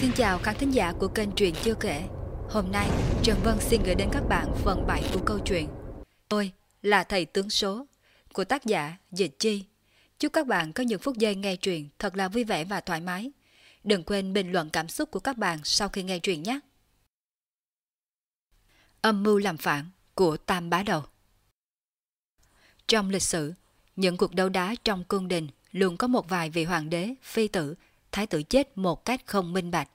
Xin chào khán thính giả của kênh Truyện Chưa Kể. Hôm nay Trần Vân xin gửi đến các bạn phần 7 của câu chuyện Tôi là thầy tướng số của tác giả Dịch Chi. Chúc các bạn có những phút giây nghe truyện thật là vui vẻ và thoải mái. Đừng quên bình luận cảm xúc của các bạn sau khi nghe truyện nhé. Âm mưu làm phản của Tam Bá Đầu. Trong lịch sử, những cuộc đấu đá trong cung đình luôn có một vài vị hoàng đế, phi tử thái tử chết một cách không minh bạch.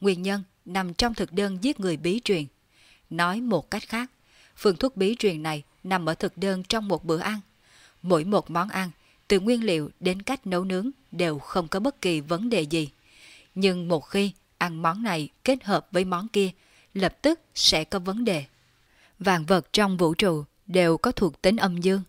Nguyên nhân nằm trong thực đơn giết người bí truyền. Nói một cách khác, phương thuốc bí truyền này nằm ở thực đơn trong một bữa ăn. Mỗi một món ăn, từ nguyên liệu đến cách nấu nướng đều không có bất kỳ vấn đề gì. Nhưng một khi ăn món này kết hợp với món kia, lập tức sẽ có vấn đề. Vạn vật trong vũ trụ đều có thuộc tính âm dương.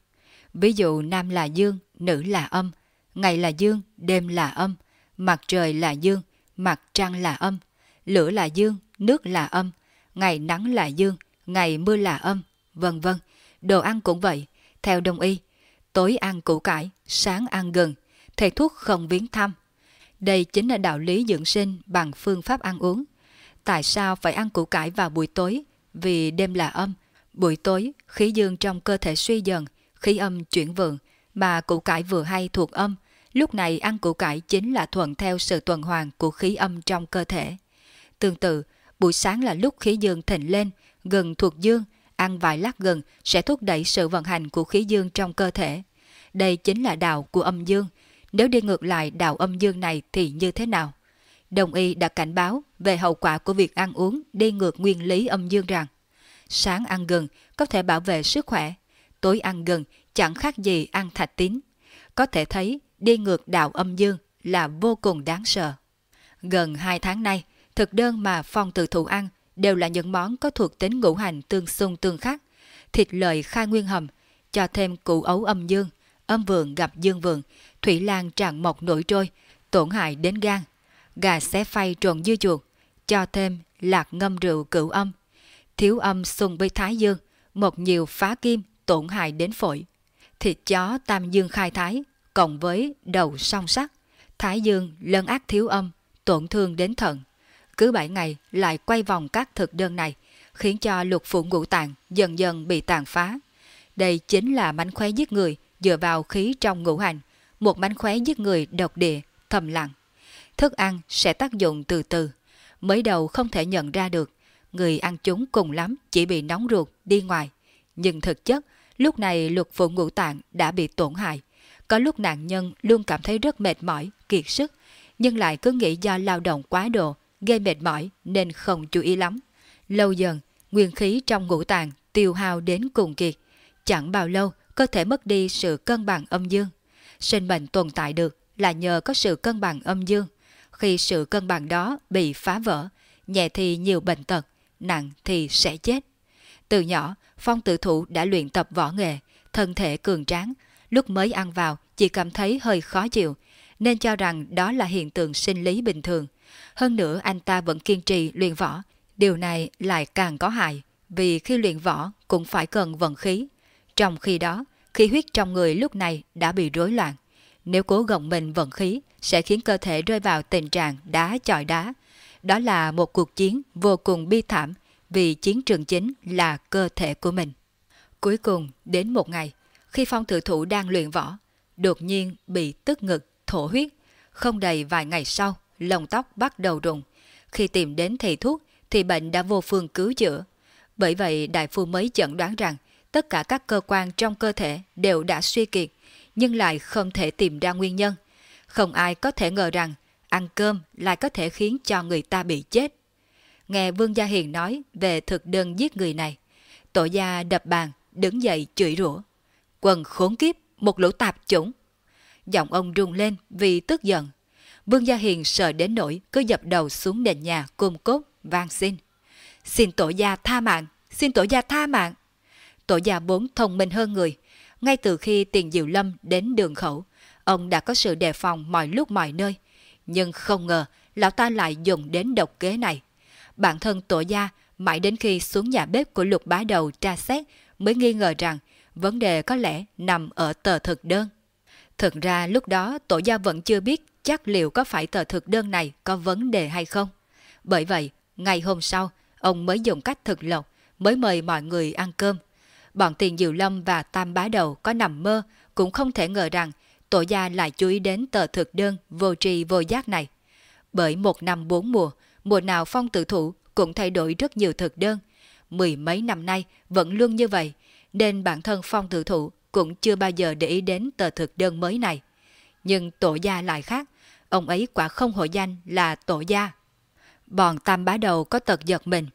Ví dụ nam là dương, nữ là âm, ngày là dương, đêm là âm – mặt trời là dương, mặt trăng là âm, lửa là dương, nước là âm, ngày nắng là dương, ngày mưa là âm, vân vân. Đồ ăn cũng vậy, theo đông y, tối ăn củ cải, sáng ăn gừng, thầy thuốc không viếng thăm. Đây chính là đạo lý dưỡng sinh bằng phương pháp ăn uống. Tại sao phải ăn củ cải vào buổi tối? Vì đêm là âm, buổi tối khí dương trong cơ thể suy dần, khí âm chuyển vượng, mà củ cải vừa hay thuộc âm, Lúc này ăn củ cải chính là thuận theo sự tuần hoàn của khí âm trong cơ thể. Tương tự, buổi sáng là lúc khí dương thịnh lên, gừng thuộc dương, ăn vài lát gừng sẽ thúc đẩy sự vận hành của khí dương trong cơ thể. Đây chính là đạo của âm dương. Nếu đi ngược lại đạo âm dương này thì như thế nào? Đồng y đã cảnh báo về hậu quả của việc ăn uống đi ngược nguyên lý âm dương rằng sáng ăn gừng có thể bảo vệ sức khỏe, tối ăn gừng chẳng khác gì ăn thạch tín. Có thể thấy đi ngược đạo âm dương là vô cùng đáng sợ. Gần 2 tháng nay, thực đơn mà phong tự thủ ăn đều là những món có thuộc tính ngũ hành tương xung tương khắc. Thịt lợi khai nguyên hầm, cho thêm củ ấu âm dương, âm vượng gặp dương vượng, thủy lan tràn mọc nổi trôi, tổn hại đến gan. Gà xé phay trộn dưa chuột, cho thêm lạc ngâm rượu cửu âm. Thiếu âm xung với thái dương, một nhiều phá kim tổn hại đến phổi. Thịt chó tam dương khai thái, cộng với đầu song sắc, thái dương lân ác thiếu âm, tổn thương đến thận. Cứ 7 ngày lại quay vòng các thực đơn này, khiến cho lục phủ ngũ tạng dần dần bị tàn phá. Đây chính là mánh khóe giết người dựa vào khí trong ngũ hành, một mánh khóe giết người độc địa, thầm lặng. Thức ăn sẽ tác dụng từ từ, mới đầu không thể nhận ra được, người ăn chúng cùng lắm chỉ bị nóng ruột đi ngoài. Nhưng thực chất, lúc này lục phủ ngũ tạng đã bị tổn hại, có lúc nạn nhân luôn cảm thấy rất mệt mỏi, kiệt sức, nhưng lại cứ nghĩ do lao động quá độ, gây mệt mỏi nên không chú ý lắm. Lâu dần, nguyên khí trong ngũ tạng tiêu hao đến cùng kiệt. Chẳng bao lâu, cơ thể mất đi sự cân bằng âm dương. Sinh mệnh tồn tại được là nhờ có sự cân bằng âm dương. Khi sự cân bằng đó bị phá vỡ, nhẹ thì nhiều bệnh tật, nặng thì sẽ chết. Từ nhỏ, Phong tự thủ đã luyện tập võ nghệ, thân thể cường tráng, lúc mới ăn vào chỉ cảm thấy hơi khó chịu, nên cho rằng đó là hiện tượng sinh lý bình thường. Hơn nữa anh ta vẫn kiên trì luyện võ, điều này lại càng có hại, vì khi luyện võ cũng phải cần vận khí. Trong khi đó, khí huyết trong người lúc này đã bị rối loạn. Nếu cố gồng mình vận khí, sẽ khiến cơ thể rơi vào tình trạng đá chọi đá. Đó là một cuộc chiến vô cùng bi thảm, vì chiến trường chính là cơ thể của mình. Cuối cùng, đến một ngày, khi phong tự thủ đang luyện võ, đột nhiên bị tức ngực, thổ huyết. Không đầy vài ngày sau, lông tóc bắt đầu rụng. Khi tìm đến thầy thuốc thì bệnh đã vô phương cứu chữa. Bởi vậy đại phu mới chẩn đoán rằng tất cả các cơ quan trong cơ thể đều đã suy kiệt, nhưng lại không thể tìm ra nguyên nhân. Không ai có thể ngờ rằng ăn cơm lại có thể khiến cho người ta bị chết. Nghe Vương Gia Hiền nói về thực đơn giết người này, tổ gia đập bàn, đứng dậy chửi rủa. Quần khốn kiếp, một lũ tạp chủng. Giọng ông rung lên vì tức giận. Vương Gia Hiền sợ đến nỗi cứ dập đầu xuống nền nhà cung cốt, vang xin. Xin tổ gia tha mạng, xin tổ gia tha mạng. Tổ gia bốn thông minh hơn người. Ngay từ khi tiền diệu lâm đến đường khẩu, ông đã có sự đề phòng mọi lúc mọi nơi. Nhưng không ngờ, lão ta lại dùng đến độc kế này. Bản thân tổ gia mãi đến khi xuống nhà bếp của lục bá đầu tra xét mới nghi ngờ rằng vấn đề có lẽ nằm ở tờ thực đơn. Thực ra lúc đó tổ gia vẫn chưa biết chắc liệu có phải tờ thực đơn này có vấn đề hay không. Bởi vậy, ngày hôm sau, ông mới dùng cách thực lộc, mới mời mọi người ăn cơm. Bọn tiền Diệu Lâm và Tam Bá Đầu có nằm mơ, cũng không thể ngờ rằng tổ gia lại chú ý đến tờ thực đơn vô tri vô giác này. Bởi một năm bốn mùa, mùa nào phong tự thủ cũng thay đổi rất nhiều thực đơn. Mười mấy năm nay vẫn luôn như vậy, nên bản thân phong tự thủ cũng chưa bao giờ để ý đến tờ thực đơn mới này. Nhưng tổ gia lại khác, ông ấy quả không hội danh là tổ gia. Bọn tam bá đầu có tật giật mình.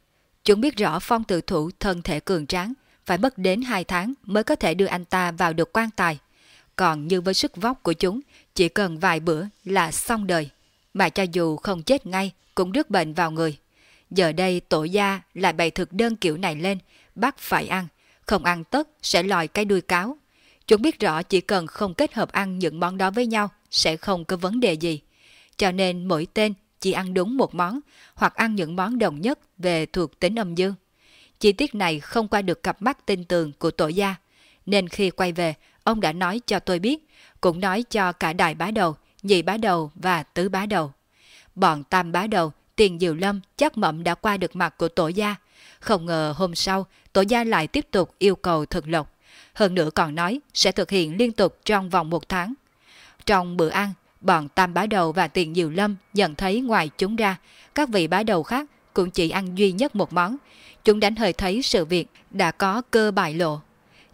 Chúng biết rõ phong tự thủ thân thể cường tráng, phải mất đến 2 tháng mới có thể đưa anh ta vào được quan tài. Còn như với sức vóc của chúng, chỉ cần vài bữa là xong đời. Mà cho dù không chết ngay, cũng rước bệnh vào người. Giờ đây tổ gia lại bày thực đơn kiểu này lên, bắt phải ăn. Không ăn tất sẽ lòi cái đuôi cáo. Chúng biết rõ chỉ cần không kết hợp ăn những món đó với nhau sẽ không có vấn đề gì. Cho nên mỗi tên chỉ ăn đúng một món hoặc ăn những món đồng nhất về thuộc tính âm dương. Chi tiết này không qua được cặp mắt tin tường của tổ gia, nên khi quay về, ông đã nói cho tôi biết, cũng nói cho cả đại bá đầu, nhị bá đầu và tứ bá đầu. Bọn tam bá đầu, tiền diệu lâm chắc mậm đã qua được mặt của tổ gia. Không ngờ hôm sau, tổ gia lại tiếp tục yêu cầu thực lộc. Hơn nữa còn nói sẽ thực hiện liên tục trong vòng một tháng. Trong bữa ăn, bọn tam bá đầu và tiền diệu lâm nhận thấy ngoài chúng ra, các vị bá đầu khác cũng chỉ ăn duy nhất một món. Chúng đánh hơi thấy sự việc đã có cơ bại lộ.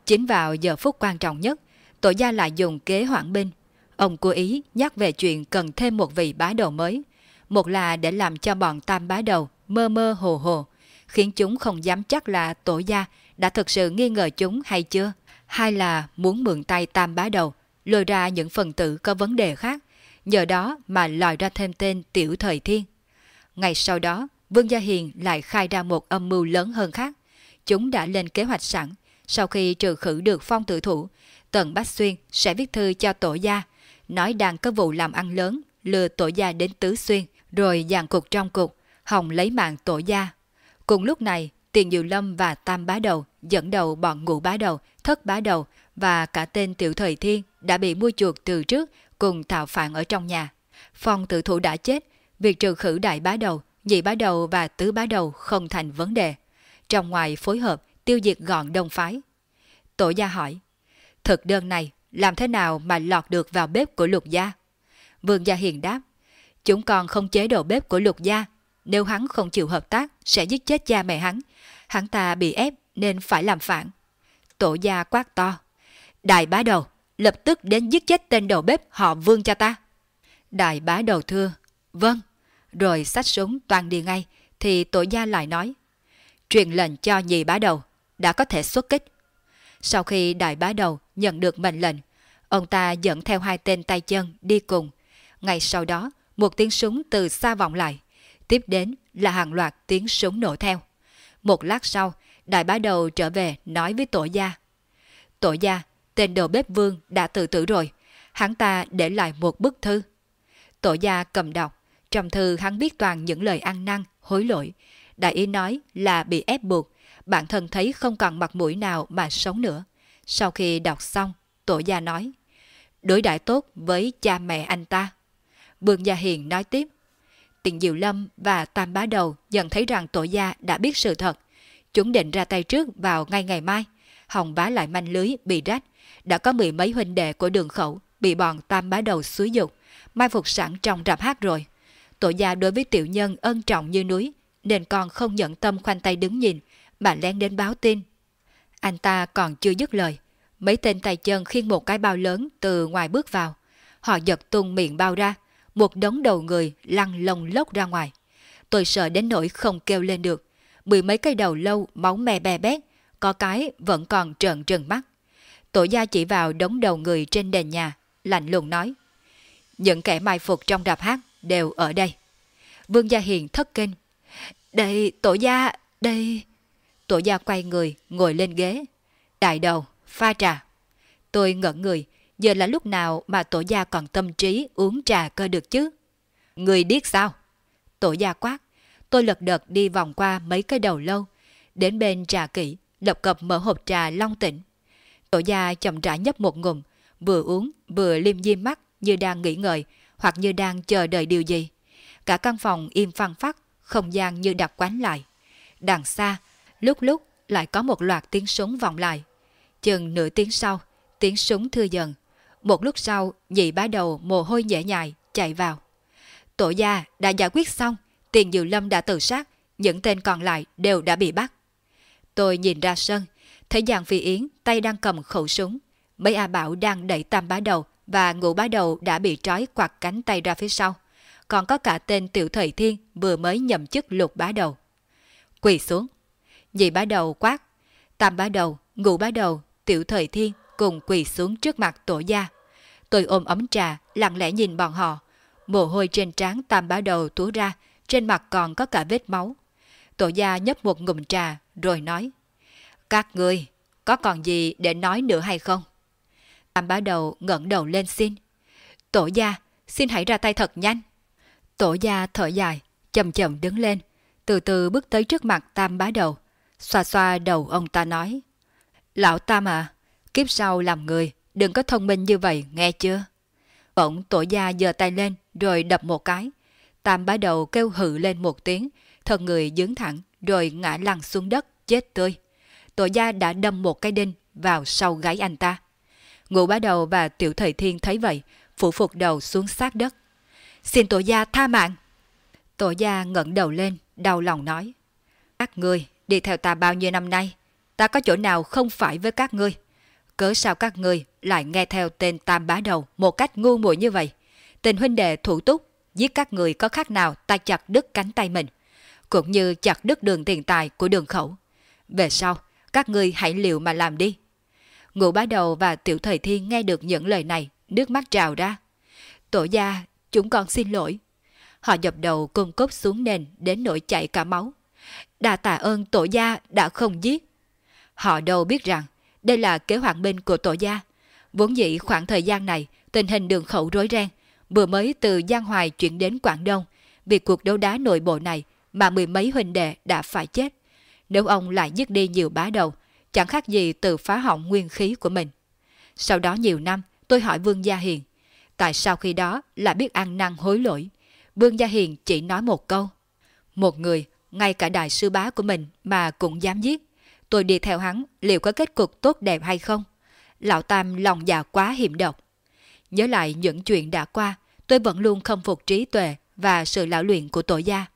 Chính vào giờ phút quan trọng nhất, tổ gia lại dùng kế hoãn binh. Ông cố ý nhắc về chuyện cần thêm một vị bá đầu mới. Một là để làm cho bọn tam bá đầu mơ mơ hồ hồ, khiến chúng không dám chắc là tổ gia đã thực sự nghi ngờ chúng hay chưa. hay là muốn mượn tay tam bá đầu, lôi ra những phần tử có vấn đề khác, nhờ đó mà lòi ra thêm tên Tiểu Thời Thiên. Ngày sau đó, Vương Gia Hiền lại khai ra một âm mưu lớn hơn khác. Chúng đã lên kế hoạch sẵn, sau khi trừ khử được phong tự thủ, Tần Bách Xuyên sẽ viết thư cho tổ gia, nói đang có vụ làm ăn lớn, lừa tổ gia đến Tứ Xuyên, rồi dàn cục trong cục, hòng lấy mạng tổ gia. Cùng lúc này, Tiền Diệu Lâm và Tam Bá Đầu dẫn đầu bọn ngũ bá đầu, thất bá đầu và cả tên Tiểu Thời Thiên đã bị mua chuột từ trước cùng tạo phản ở trong nhà. Phong tự thủ đã chết, việc trừ khử đại bá đầu, nhị bá đầu và tứ bá đầu không thành vấn đề. Trong ngoài phối hợp, tiêu diệt gọn đông phái. Tổ gia hỏi, thực đơn này làm thế nào mà lọt được vào bếp của lục gia? Vương gia hiền đáp, chúng còn không chế độ bếp của lục gia. Nếu hắn không chịu hợp tác, sẽ giết chết cha mẹ hắn. Hắn ta bị ép nên phải làm phản. Tổ gia quát to, đại bá đầu, lập tức đến giết chết tên đầu bếp họ vương cho ta. Đại bá đầu thưa, vâng, rồi sách súng toàn đi ngay, thì tổ gia lại nói, truyền lệnh cho nhị bá đầu, đã có thể xuất kích. Sau khi đại bá đầu nhận được mệnh lệnh, ông ta dẫn theo hai tên tay chân đi cùng. Ngay sau đó, một tiếng súng từ xa vọng lại, tiếp đến là hàng loạt tiếng súng nổ theo. Một lát sau, đại bá đầu trở về nói với tổ gia. Tổ gia, tên đầu bếp vương đã tự tử rồi, hắn ta để lại một bức thư. Tổ gia cầm đọc, trong thư hắn biết toàn những lời ăn năn, hối lỗi. Đại ý nói là bị ép buộc, bản thân thấy không còn mặt mũi nào mà sống nữa. Sau khi đọc xong, tổ gia nói, đối đãi tốt với cha mẹ anh ta. Vương Gia Hiền nói tiếp, Tiền Diệu Lâm và Tam Bá Đầu nhận thấy rằng tổ gia đã biết sự thật. Chúng định ra tay trước vào ngay ngày mai. Hồng bá lại manh lưới bị rách. Đã có mười mấy huynh đệ của đường khẩu bị bọn Tam Bá Đầu xúi dục, mai phục sẵn trong rạp hát rồi. Tổ gia đối với tiểu nhân ân trọng như núi, nên còn không nhận tâm khoanh tay đứng nhìn, mà lén đến báo tin. Anh ta còn chưa dứt lời, mấy tên tay chân khiêng một cái bao lớn từ ngoài bước vào. Họ giật tung miệng bao ra, một đống đầu người lăn lồng lốc ra ngoài. Tôi sợ đến nỗi không kêu lên được, mười mấy cây đầu lâu máu me bè bét, có cái vẫn còn trợn trừng mắt. Tổ gia chỉ vào đống đầu người trên nền nhà, lạnh lùng nói. Những kẻ mai phục trong đạp hát đều ở đây. Vương Gia Hiền thất kinh. Đây, tổ gia, đây... Tổ gia quay người, ngồi lên ghế. Đại đầu, pha trà. Tôi ngẩn người, giờ là lúc nào mà tổ gia còn tâm trí uống trà cơ được chứ? Người điếc sao? Tổ gia quát. Tôi lật đật đi vòng qua mấy cái đầu lâu. Đến bên trà kỹ, lập cập mở hộp trà long tĩnh. Tổ gia chậm rãi nhấp một ngụm, vừa uống vừa liêm diêm mắt như đang nghĩ ngợi hoặc như đang chờ đợi điều gì. Cả căn phòng im phăng phắc, không gian như đặt quán lại. Đằng xa, lúc lúc lại có một loạt tiếng súng vọng lại. Chừng nửa tiếng sau, tiếng súng thưa dần. Một lúc sau, nhị bá đầu mồ hôi nhễ nhại, chạy vào. Tổ gia đã giải quyết xong, tiền dự Lâm đã tự sát, những tên còn lại đều đã bị bắt. Tôi nhìn ra sân, thấy Giang Phi Yến tay đang cầm khẩu súng. Mấy A Bảo đang đẩy tam bá đầu và ngũ bá đầu đã bị trói quạt cánh tay ra phía sau. Còn có cả tên Tiểu Thời Thiên vừa mới nhậm chức lục bá đầu. Quỳ xuống. Nhị bá đầu quát. Tam bá đầu, ngũ bá đầu, Tiểu Thời Thiên cùng quỳ xuống trước mặt tổ gia. Tôi ôm ấm trà, lặng lẽ nhìn bọn họ. Mồ hôi trên trán tam bá đầu túa ra, trên mặt còn có cả vết máu. Tổ gia nhấp một ngụm trà, rồi nói. Các người có còn gì để nói nữa hay không? Tam bá đầu ngẩng đầu lên xin. Tổ gia, xin hãy ra tay thật nhanh. Tổ gia thở dài, chậm chậm đứng lên, từ từ bước tới trước mặt tam bá đầu. Xoa xoa đầu ông ta nói. Lão Tam à, kiếp sau làm người, đừng có thông minh như vậy, nghe chưa? Bỗng tổ gia giơ tay lên, rồi đập một cái. Tam bá đầu kêu hự lên một tiếng, thân người dướng thẳng, rồi ngã lăn xuống đất, chết tươi. Tổ gia đã đâm một cái đinh vào sau gáy anh ta. Ngũ bá đầu và tiểu thời thiên thấy vậy, phủ phục đầu xuống sát đất. Xin tổ gia tha mạng. Tổ gia ngẩng đầu lên, đau lòng nói. Các ngươi đi theo ta bao nhiêu năm nay, ta có chỗ nào không phải với các ngươi. Cớ sao các ngươi lại nghe theo tên tam bá đầu một cách ngu muội như vậy? Tình huynh đệ thủ túc, giết các người có khác nào ta chặt đứt cánh tay mình, cũng như chặt đứt đường tiền tài của đường khẩu. Về sau, các ngươi hãy liều mà làm đi. Ngũ bá đầu và tiểu thời thiên nghe được những lời này, nước mắt trào ra. Tổ gia, chúng con xin lỗi. Họ dập đầu cung cốc xuống nền đến nỗi chảy cả máu. Đà tạ ơn tổ gia đã không giết. Họ đâu biết rằng đây là kế hoạch binh của tổ gia. Vốn dĩ khoảng thời gian này, tình hình đường khẩu rối ren, vừa mới từ Giang Hoài chuyển đến Quảng Đông. Vì cuộc đấu đá nội bộ này mà mười mấy huynh đệ đã phải chết. Nếu ông lại giết đi nhiều bá đầu, chẳng khác gì từ phá hỏng nguyên khí của mình. Sau đó nhiều năm, tôi hỏi Vương Gia Hiền, tại sao khi đó lại biết ăn năn hối lỗi? Vương Gia Hiền chỉ nói một câu. Một người, ngay cả đại sư bá của mình mà cũng dám giết. Tôi đi theo hắn, liệu có kết cục tốt đẹp hay không? Lão Tam lòng già quá hiểm độc. Nhớ lại những chuyện đã qua, tôi vẫn luôn không phục trí tuệ và sự lão luyện của tổ gia.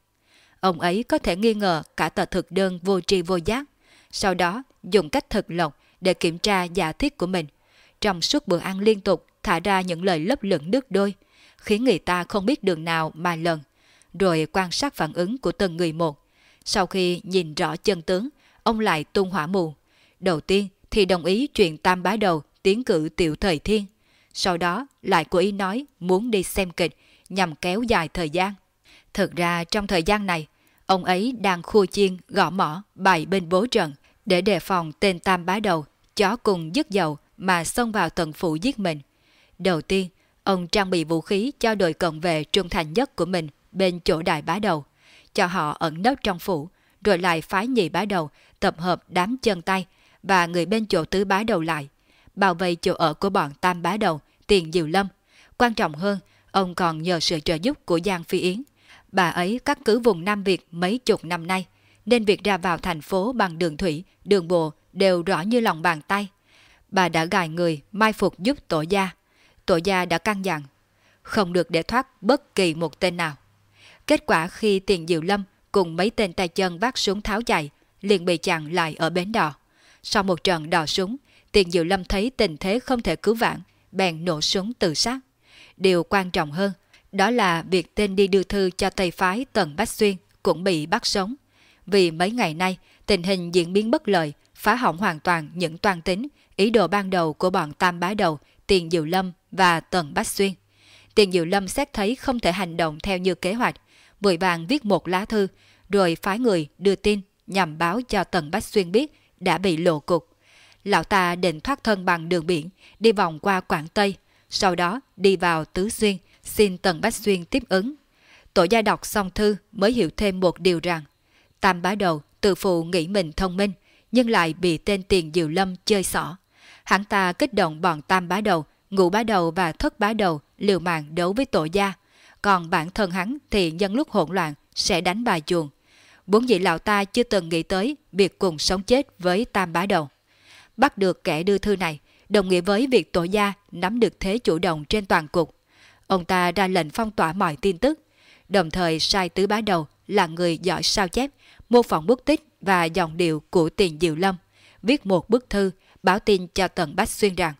Ông ấy có thể nghi ngờ cả tờ thực đơn vô tri vô giác, sau đó dùng cách thực lộc để kiểm tra giả thiết của mình. Trong suốt bữa ăn liên tục thả ra những lời lấp lửng nước đôi, khiến người ta không biết đường nào mà lần, rồi quan sát phản ứng của từng người một. Sau khi nhìn rõ chân tướng, ông lại tung hỏa mù. Đầu tiên thì đồng ý chuyện tam bá đầu tiến cử tiểu thời thiên. Sau đó lại cố ý nói muốn đi xem kịch nhằm kéo dài thời gian. Thực ra trong thời gian này, ông ấy đang khua chiên, gõ mỏ, bày bên bố trận để đề phòng tên tam bá đầu, chó cùng dứt dầu mà xông vào tận phủ giết mình. Đầu tiên, ông trang bị vũ khí cho đội cận vệ trung thành nhất của mình bên chỗ đại bá đầu, cho họ ẩn nấp trong phủ, rồi lại phái nhị bá đầu tập hợp đám chân tay và người bên chỗ tứ bá đầu lại, bảo vệ chỗ ở của bọn tam bá đầu, tiền diệu lâm. Quan trọng hơn, ông còn nhờ sự trợ giúp của Giang Phi Yến. Bà ấy cắt cứ vùng Nam Việt mấy chục năm nay, nên việc ra vào thành phố bằng đường thủy, đường bộ đều rõ như lòng bàn tay. Bà đã gài người mai phục giúp tổ gia. Tổ gia đã căn dặn, không được để thoát bất kỳ một tên nào. Kết quả khi tiền diệu lâm cùng mấy tên tay chân vác súng tháo chạy, liền bị chặn lại ở bến đò. Sau một trận đò súng, tiền diệu lâm thấy tình thế không thể cứu vãn, bèn nổ súng tự sát. Điều quan trọng hơn, đó là việc tên đi đưa thư cho Tây Phái Tần Bách Xuyên cũng bị bắt sống. Vì mấy ngày nay, tình hình diễn biến bất lợi, phá hỏng hoàn toàn những toàn tính, ý đồ ban đầu của bọn Tam Bá Đầu, Tiền Diệu Lâm và Tần Bách Xuyên. Tiền Diệu Lâm xét thấy không thể hành động theo như kế hoạch, vội vàng viết một lá thư, rồi phái người đưa tin nhằm báo cho Tần Bách Xuyên biết đã bị lộ cục. Lão ta định thoát thân bằng đường biển, đi vòng qua Quảng Tây, sau đó đi vào Tứ Xuyên, xin Tần Bách Xuyên tiếp ứng. Tổ gia đọc xong thư mới hiểu thêm một điều rằng, Tam bá đầu tự phụ nghĩ mình thông minh, nhưng lại bị tên tiền diệu lâm chơi xỏ. Hắn ta kích động bọn tam bá đầu, ngũ bá đầu và thất bá đầu liều mạng đấu với tổ gia. Còn bản thân hắn thì nhân lúc hỗn loạn sẽ đánh bà chuồng. bốn vị lão ta chưa từng nghĩ tới việc cùng sống chết với tam bá đầu. Bắt được kẻ đưa thư này, đồng nghĩa với việc tổ gia nắm được thế chủ động trên toàn cục. Ông ta ra lệnh phong tỏa mọi tin tức, đồng thời sai tứ bá đầu là người giỏi sao chép, mô phỏng bút tích và dòng điệu của tiền Diệu Lâm, viết một bức thư báo tin cho Tần Bách Xuyên rằng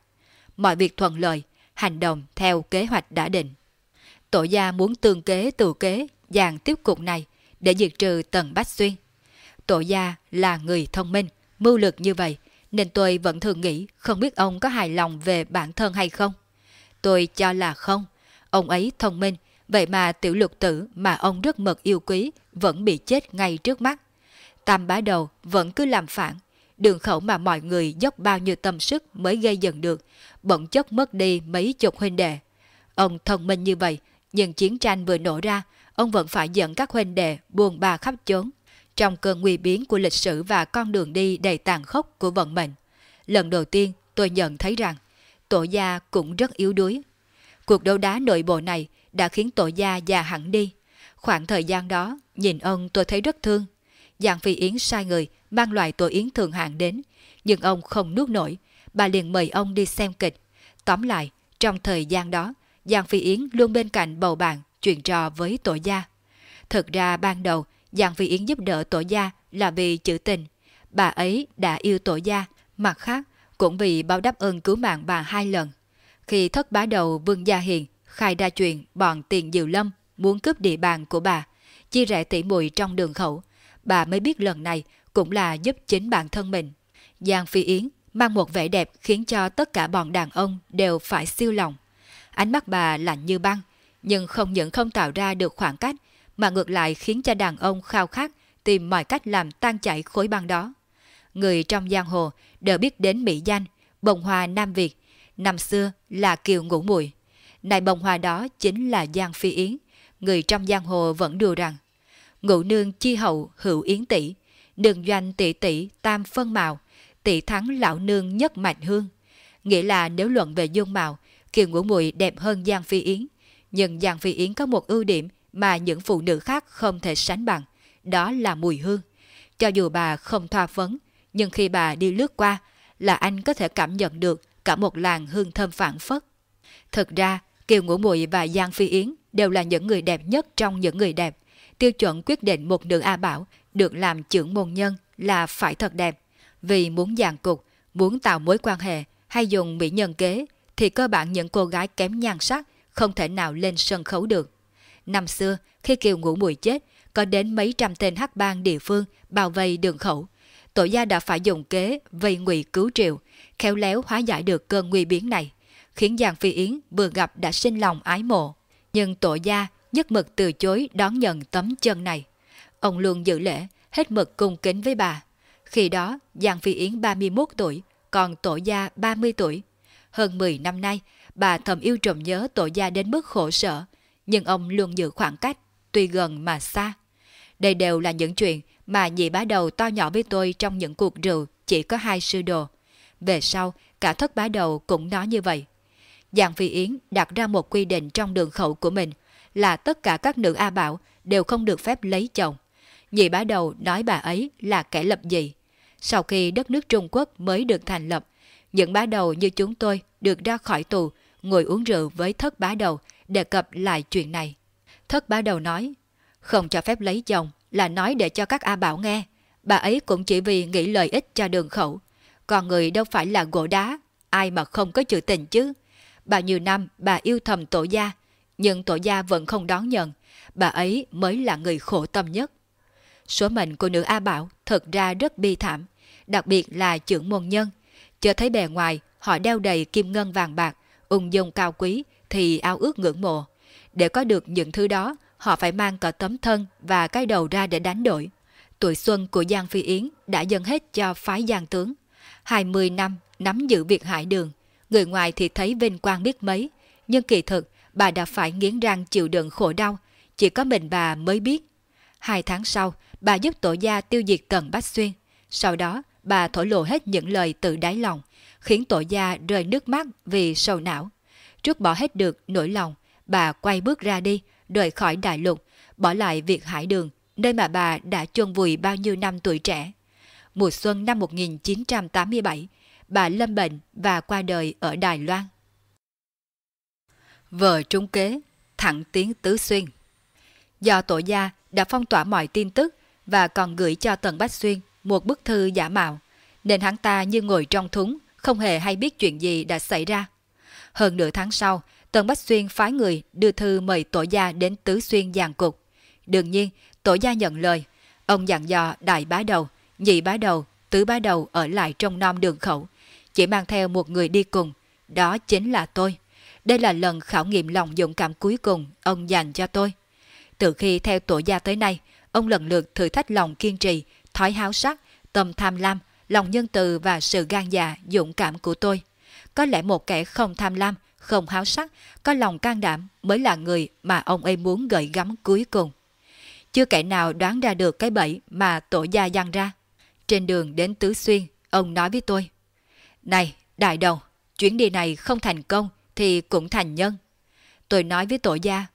mọi việc thuận lợi, hành động theo kế hoạch đã định. Tổ gia muốn tương kế tự kế dàn tiếp cục này để diệt trừ Tần Bách Xuyên. Tổ gia là người thông minh, mưu lực như vậy, nên tôi vẫn thường nghĩ không biết ông có hài lòng về bản thân hay không. Tôi cho là không. Ông ấy thông minh, vậy mà tiểu lục tử mà ông rất mực yêu quý vẫn bị chết ngay trước mắt. Tam bá đầu vẫn cứ làm phản, đường khẩu mà mọi người dốc bao nhiêu tâm sức mới gây dần được, bỗng chốc mất đi mấy chục huynh đệ. Ông thông minh như vậy, nhưng chiến tranh vừa nổ ra, ông vẫn phải dẫn các huynh đệ buồn bà khắp chốn. Trong cơn nguy biến của lịch sử và con đường đi đầy tàn khốc của vận mệnh, lần đầu tiên tôi nhận thấy rằng tổ gia cũng rất yếu đuối. Cuộc đấu đá nội bộ này đã khiến tổ gia già hẳn đi. Khoảng thời gian đó, nhìn ông tôi thấy rất thương. Giang Phi Yến sai người mang loại tổ yến thường hạng đến, nhưng ông không nuốt nổi, bà liền mời ông đi xem kịch. Tóm lại, trong thời gian đó, Giang Phi Yến luôn bên cạnh bầu bạn chuyện trò với tổ gia. Thực ra ban đầu, Giang Phi Yến giúp đỡ tổ gia là vì chữ tình. Bà ấy đã yêu tổ gia, mặt khác cũng vì báo đáp ơn cứu mạng bà hai lần. Khi thất bá đầu Vương Gia Hiền khai ra chuyện bọn tiền Diệu Lâm muốn cướp địa bàn của bà, chia rẽ tỉ mùi trong đường khẩu, bà mới biết lần này cũng là giúp chính bản thân mình. Giang Phi Yến mang một vẻ đẹp khiến cho tất cả bọn đàn ông đều phải siêu lòng. Ánh mắt bà lạnh như băng, nhưng không những không tạo ra được khoảng cách, mà ngược lại khiến cho đàn ông khao khát tìm mọi cách làm tan chảy khối băng đó. Người trong giang hồ đều biết đến mỹ danh, bồng hoa Nam Việt, năm xưa là Kiều Ngũ Mùi. Này bồng hoa đó chính là Giang Phi Yến, người trong giang hồ vẫn đùa rằng Ngũ nương chi hậu hữu yến tỷ, đường doanh tỷ tỷ tam phân màu, tỷ thắng lão nương nhất mạnh hương. Nghĩa là nếu luận về dung mạo, Kiều Ngũ Mùi đẹp hơn Giang Phi Yến. Nhưng Giang Phi Yến có một ưu điểm mà những phụ nữ khác không thể sánh bằng, đó là mùi hương. Cho dù bà không thoa phấn, nhưng khi bà đi lướt qua, là anh có thể cảm nhận được cả một làn hương thơm phản phất. Thực ra, Kiều Ngũ Mùi và Giang Phi Yến đều là những người đẹp nhất trong những người đẹp. Tiêu chuẩn quyết định một nữ A Bảo được làm trưởng môn nhân là phải thật đẹp. Vì muốn dàn cục, muốn tạo mối quan hệ hay dùng mỹ nhân kế thì cơ bản những cô gái kém nhan sắc không thể nào lên sân khấu được. Năm xưa, khi Kiều Ngũ Mùi chết, có đến mấy trăm tên hắc bang địa phương bao vây đường khẩu. Tổ gia đã phải dùng kế vây ngụy cứu triệu, khéo léo hóa giải được cơn nguy biến này, khiến Giang Phi Yến vừa gặp đã sinh lòng ái mộ. Nhưng tổ gia nhất mực từ chối đón nhận tấm chân này. Ông luôn giữ lễ, hết mực cung kính với bà. Khi đó, Giang Phi Yến 31 tuổi, còn tổ gia 30 tuổi. Hơn 10 năm nay, bà thầm yêu trộm nhớ tổ gia đến mức khổ sở, nhưng ông luôn giữ khoảng cách, tuy gần mà xa. Đây đều là những chuyện mà nhị bá đầu to nhỏ với tôi trong những cuộc rượu chỉ có hai sư đồ. Về sau, cả thất bá đầu cũng nói như vậy. Giang Phi Yến đặt ra một quy định trong đường khẩu của mình là tất cả các nữ A Bảo đều không được phép lấy chồng. Nhị bá đầu nói bà ấy là kẻ lập dị. Sau khi đất nước Trung Quốc mới được thành lập, những bá đầu như chúng tôi được ra khỏi tù, ngồi uống rượu với thất bá đầu, đề cập lại chuyện này. Thất bá đầu nói, không cho phép lấy chồng là nói để cho các A Bảo nghe. Bà ấy cũng chỉ vì nghĩ lợi ích cho đường khẩu. Còn người đâu phải là gỗ đá, ai mà không có chữ tình chứ. Bao nhiêu năm bà yêu thầm tổ gia, nhưng tổ gia vẫn không đón nhận. Bà ấy mới là người khổ tâm nhất. Số mệnh của nữ A Bảo thật ra rất bi thảm, đặc biệt là trưởng môn nhân. Chờ thấy bề ngoài, họ đeo đầy kim ngân vàng bạc, ung dung cao quý thì ao ước ngưỡng mộ. Để có được những thứ đó, họ phải mang cả tấm thân và cái đầu ra để đánh đổi. Tuổi xuân của Giang Phi Yến đã dâng hết cho phái Giang tướng. 20 năm nắm giữ việc hải đường, người ngoài thì thấy vinh quang biết mấy, nhưng kỳ thực bà đã phải nghiến răng chịu đựng khổ đau, chỉ có mình bà mới biết. Hai tháng sau, bà giúp tổ gia tiêu diệt Tần Bách Xuyên. Sau đó, bà thổ lộ hết những lời từ đáy lòng, khiến tổ gia rơi nước mắt vì sầu não. Trước bỏ hết được nỗi lòng, bà quay bước ra đi, rời khỏi đại lục, bỏ lại việc hải đường, nơi mà bà đã chôn vùi bao nhiêu năm tuổi trẻ. Mùa xuân năm 1987, bà lâm bệnh và qua đời ở Đài Loan. Vợ trung kế, thẳng tiến tứ xuyên. Do tổ gia đã phong tỏa mọi tin tức và còn gửi cho Tần Bách Xuyên một bức thư giả mạo, nên hắn ta như ngồi trong thúng, không hề hay biết chuyện gì đã xảy ra. Hơn nửa tháng sau, Tần Bách Xuyên phái người đưa thư mời tổ gia đến Tứ Xuyên giàn cục. Đương nhiên, tổ gia nhận lời. Ông dặn dò đại bá đầu, nhị bá đầu, tứ bá đầu ở lại trong non đường khẩu. Chỉ mang theo một người đi cùng, đó chính là tôi. Đây là lần khảo nghiệm lòng dũng cảm cuối cùng ông dành cho tôi. Từ khi theo tổ gia tới nay, ông lần lượt thử thách lòng kiên trì, thói háo sắc, tâm tham lam, lòng nhân từ và sự gan dạ, dũng cảm của tôi. Có lẽ một kẻ không tham lam, không háo sắc, có lòng can đảm mới là người mà ông ấy muốn gợi gắm cuối cùng. Chưa kẻ nào đoán ra được cái bẫy mà tổ gia dăng ra. Trên đường đến Tứ Xuyên, ông nói với tôi. Này, đại đầu, chuyến đi này không thành công thì cũng thành nhân. Tôi nói với tổ gia.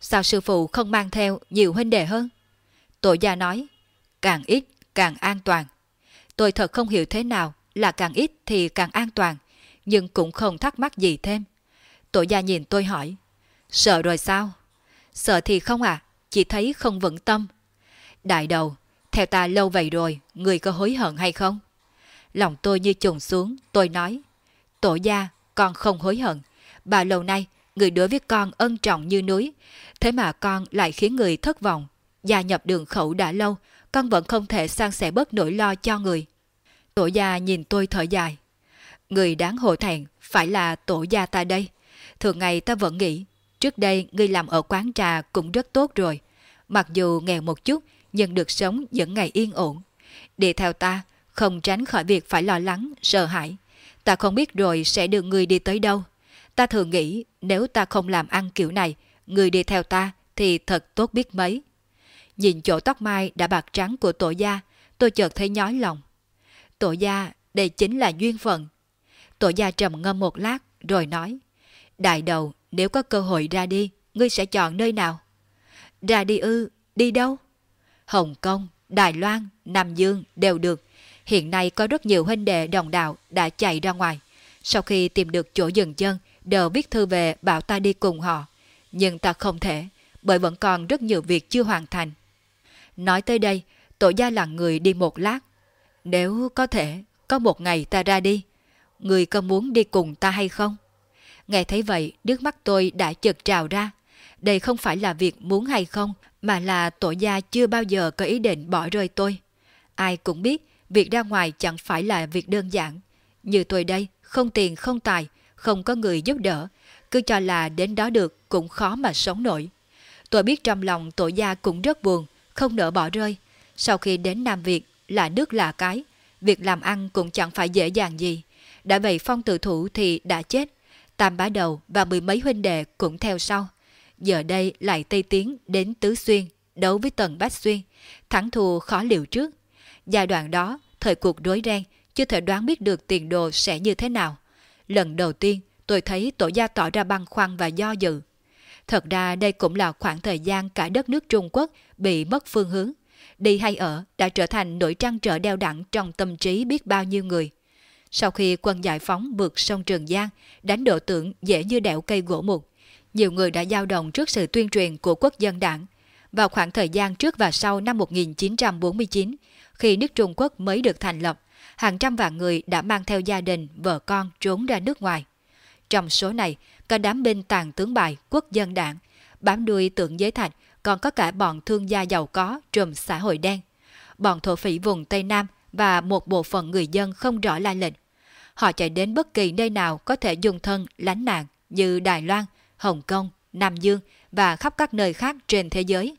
Sao sư phụ không mang theo nhiều huynh đệ hơn? Tổ gia nói, càng ít càng an toàn. Tôi thật không hiểu thế nào là càng ít thì càng an toàn, nhưng cũng không thắc mắc gì thêm. Tổ gia nhìn tôi hỏi, sợ rồi sao? Sợ thì không à, chỉ thấy không vững tâm. Đại đầu, theo ta lâu vậy rồi, người có hối hận hay không? Lòng tôi như trùng xuống, tôi nói, tổ gia, con không hối hận. bà lâu nay, người đối với con ân trọng như núi, thế mà con lại khiến người thất vọng. Gia nhập đường khẩu đã lâu, con vẫn không thể san sẻ bớt nỗi lo cho người. Tổ gia nhìn tôi thở dài. Người đáng hổ thẹn phải là tổ gia ta đây. Thường ngày ta vẫn nghĩ, trước đây ngươi làm ở quán trà cũng rất tốt rồi. Mặc dù nghèo một chút, nhưng được sống những ngày yên ổn. Đi theo ta, không tránh khỏi việc phải lo lắng, sợ hãi. Ta không biết rồi sẽ đưa người đi tới đâu. Ta thường nghĩ nếu ta không làm ăn kiểu này, người đi theo ta thì thật tốt biết mấy. Nhìn chỗ tóc mai đã bạc trắng của tổ gia, tôi chợt thấy nhói lòng. Tổ gia, đây chính là duyên phận. Tổ gia trầm ngâm một lát, rồi nói. Đại đầu, nếu có cơ hội ra đi, ngươi sẽ chọn nơi nào? Ra đi ư, đi đâu? Hồng Kông, Đài Loan, Nam Dương đều được. Hiện nay có rất nhiều huynh đệ đồng đạo đã chạy ra ngoài. Sau khi tìm được chỗ dừng chân, đều viết thư về bảo ta đi cùng họ. Nhưng ta không thể, bởi vẫn còn rất nhiều việc chưa hoàn thành. Nói tới đây, tổ gia lặng người đi một lát. Nếu có thể, có một ngày ta ra đi, người có muốn đi cùng ta hay không? Nghe thấy vậy, nước mắt tôi đã chợt trào ra. Đây không phải là việc muốn hay không, mà là tổ gia chưa bao giờ có ý định bỏ rơi tôi. Ai cũng biết, việc ra ngoài chẳng phải là việc đơn giản. Như tôi đây, không tiền không tài, không có người giúp đỡ, cứ cho là đến đó được cũng khó mà sống nổi. Tôi biết trong lòng tổ gia cũng rất buồn, không nỡ bỏ rơi. Sau khi đến Nam Việt là nước là cái, việc làm ăn cũng chẳng phải dễ dàng gì. Đã vậy phong tự thủ thì đã chết, tam bá đầu và mười mấy huynh đệ cũng theo sau. Giờ đây lại Tây Tiến đến Tứ Xuyên, đấu với Tần Bách Xuyên, thắng thua khó liệu trước. Giai đoạn đó, thời cuộc rối ren, chưa thể đoán biết được tiền đồ sẽ như thế nào. Lần đầu tiên, tôi thấy tổ gia tỏ ra băn khoăn và do dự. Thật ra đây cũng là khoảng thời gian cả đất nước Trung Quốc bị mất phương hướng. Đi hay ở đã trở thành nỗi trăn trở đeo đẳng trong tâm trí biết bao nhiêu người. Sau khi quân giải phóng vượt sông Trường Giang, đánh độ tưởng dễ như đẽo cây gỗ mục, nhiều người đã dao động trước sự tuyên truyền của quốc dân đảng. Vào khoảng thời gian trước và sau năm 1949, khi nước Trung Quốc mới được thành lập, hàng trăm vạn người đã mang theo gia đình, vợ con trốn ra nước ngoài. Trong số này, có đám binh tàn tướng bại quốc dân đảng, bám đuôi tượng giới thạch, còn có cả bọn thương gia giàu có trùm xã hội đen. Bọn thổ phỉ vùng Tây Nam và một bộ phận người dân không rõ lai lịch. Họ chạy đến bất kỳ nơi nào có thể dùng thân lánh nạn như Đài Loan, Hồng Kông, Nam Dương và khắp các nơi khác trên thế giới.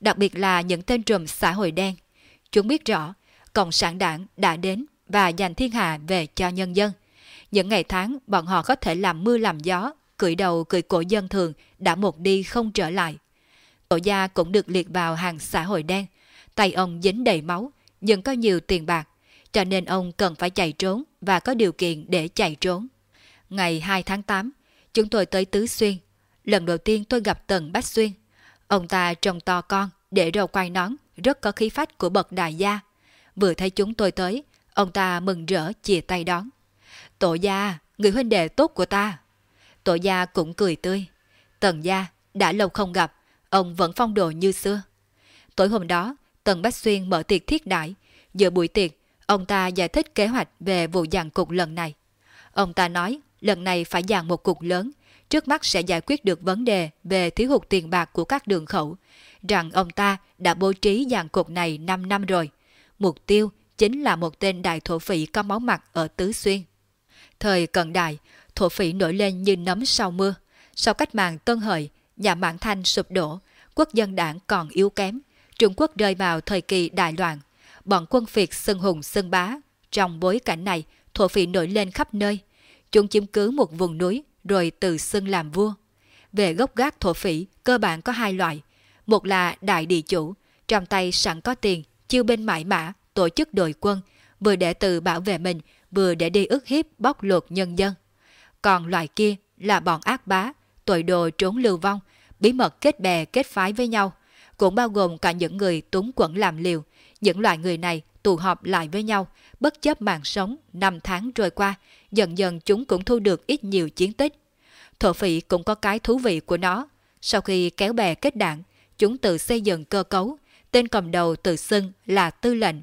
Đặc biệt là những tên trùm xã hội đen. Chúng biết rõ, Cộng sản đảng đã đến và giành thiên hạ về cho nhân dân. Những ngày tháng bọn họ có thể làm mưa làm gió, cười đầu cười cổ dân thường đã một đi không trở lại. Tổ gia cũng được liệt vào hàng xã hội đen. Tay ông dính đầy máu, nhưng có nhiều tiền bạc, cho nên ông cần phải chạy trốn và có điều kiện để chạy trốn. Ngày 2 tháng 8, chúng tôi tới Tứ Xuyên. Lần đầu tiên tôi gặp Tần Bách Xuyên. Ông ta trông to con, để râu quai nón, rất có khí phách của bậc đại gia. Vừa thấy chúng tôi tới, ông ta mừng rỡ chia tay đón. Tổ gia, người huynh đệ tốt của ta. Tổ gia cũng cười tươi. Tần gia, đã lâu không gặp, ông vẫn phong độ như xưa. Tối hôm đó, Tần Bách Xuyên mở tiệc thiết đãi. Giữa buổi tiệc, ông ta giải thích kế hoạch về vụ dàn cục lần này. Ông ta nói lần này phải dàn một cục lớn, trước mắt sẽ giải quyết được vấn đề về thiếu hụt tiền bạc của các đường khẩu, rằng ông ta đã bố trí dàn cục này 5 năm rồi. Mục tiêu chính là một tên đại thổ phỉ có máu mặt ở Tứ Xuyên. Thời cận đại, thổ phỉ nổi lên như nấm sau mưa. Sau cách mạng Tân Hợi, nhà Mạng Thanh sụp đổ, quốc dân đảng còn yếu kém, Trung Quốc rơi vào thời kỳ đại loạn. Bọn quân phiệt xưng hùng xưng bá. Trong bối cảnh này, thổ phỉ nổi lên khắp nơi. Chúng chiếm cứ một vùng núi rồi tự xưng làm vua. Về gốc gác thổ phỉ, cơ bản có hai loại. Một là đại địa chủ, trong tay sẵn có tiền, chiêu binh mãi mã, tổ chức đội quân, vừa để tự bảo vệ mình, vừa để đi ức hiếp bóc lột nhân dân. Còn loại kia là bọn ác bá, tội đồ trốn lưu vong, bí mật kết bè kết phái với nhau, cũng bao gồm cả những người túng quẩn làm liều. Những loại người này tụ họp lại với nhau, bất chấp mạng sống, năm tháng trôi qua, dần dần chúng cũng thu được ít nhiều chiến tích. Thổ phỉ cũng có cái thú vị của nó. Sau khi kéo bè kết đảng, chúng tự xây dựng cơ cấu, tên cầm đầu tự xưng là tư lệnh.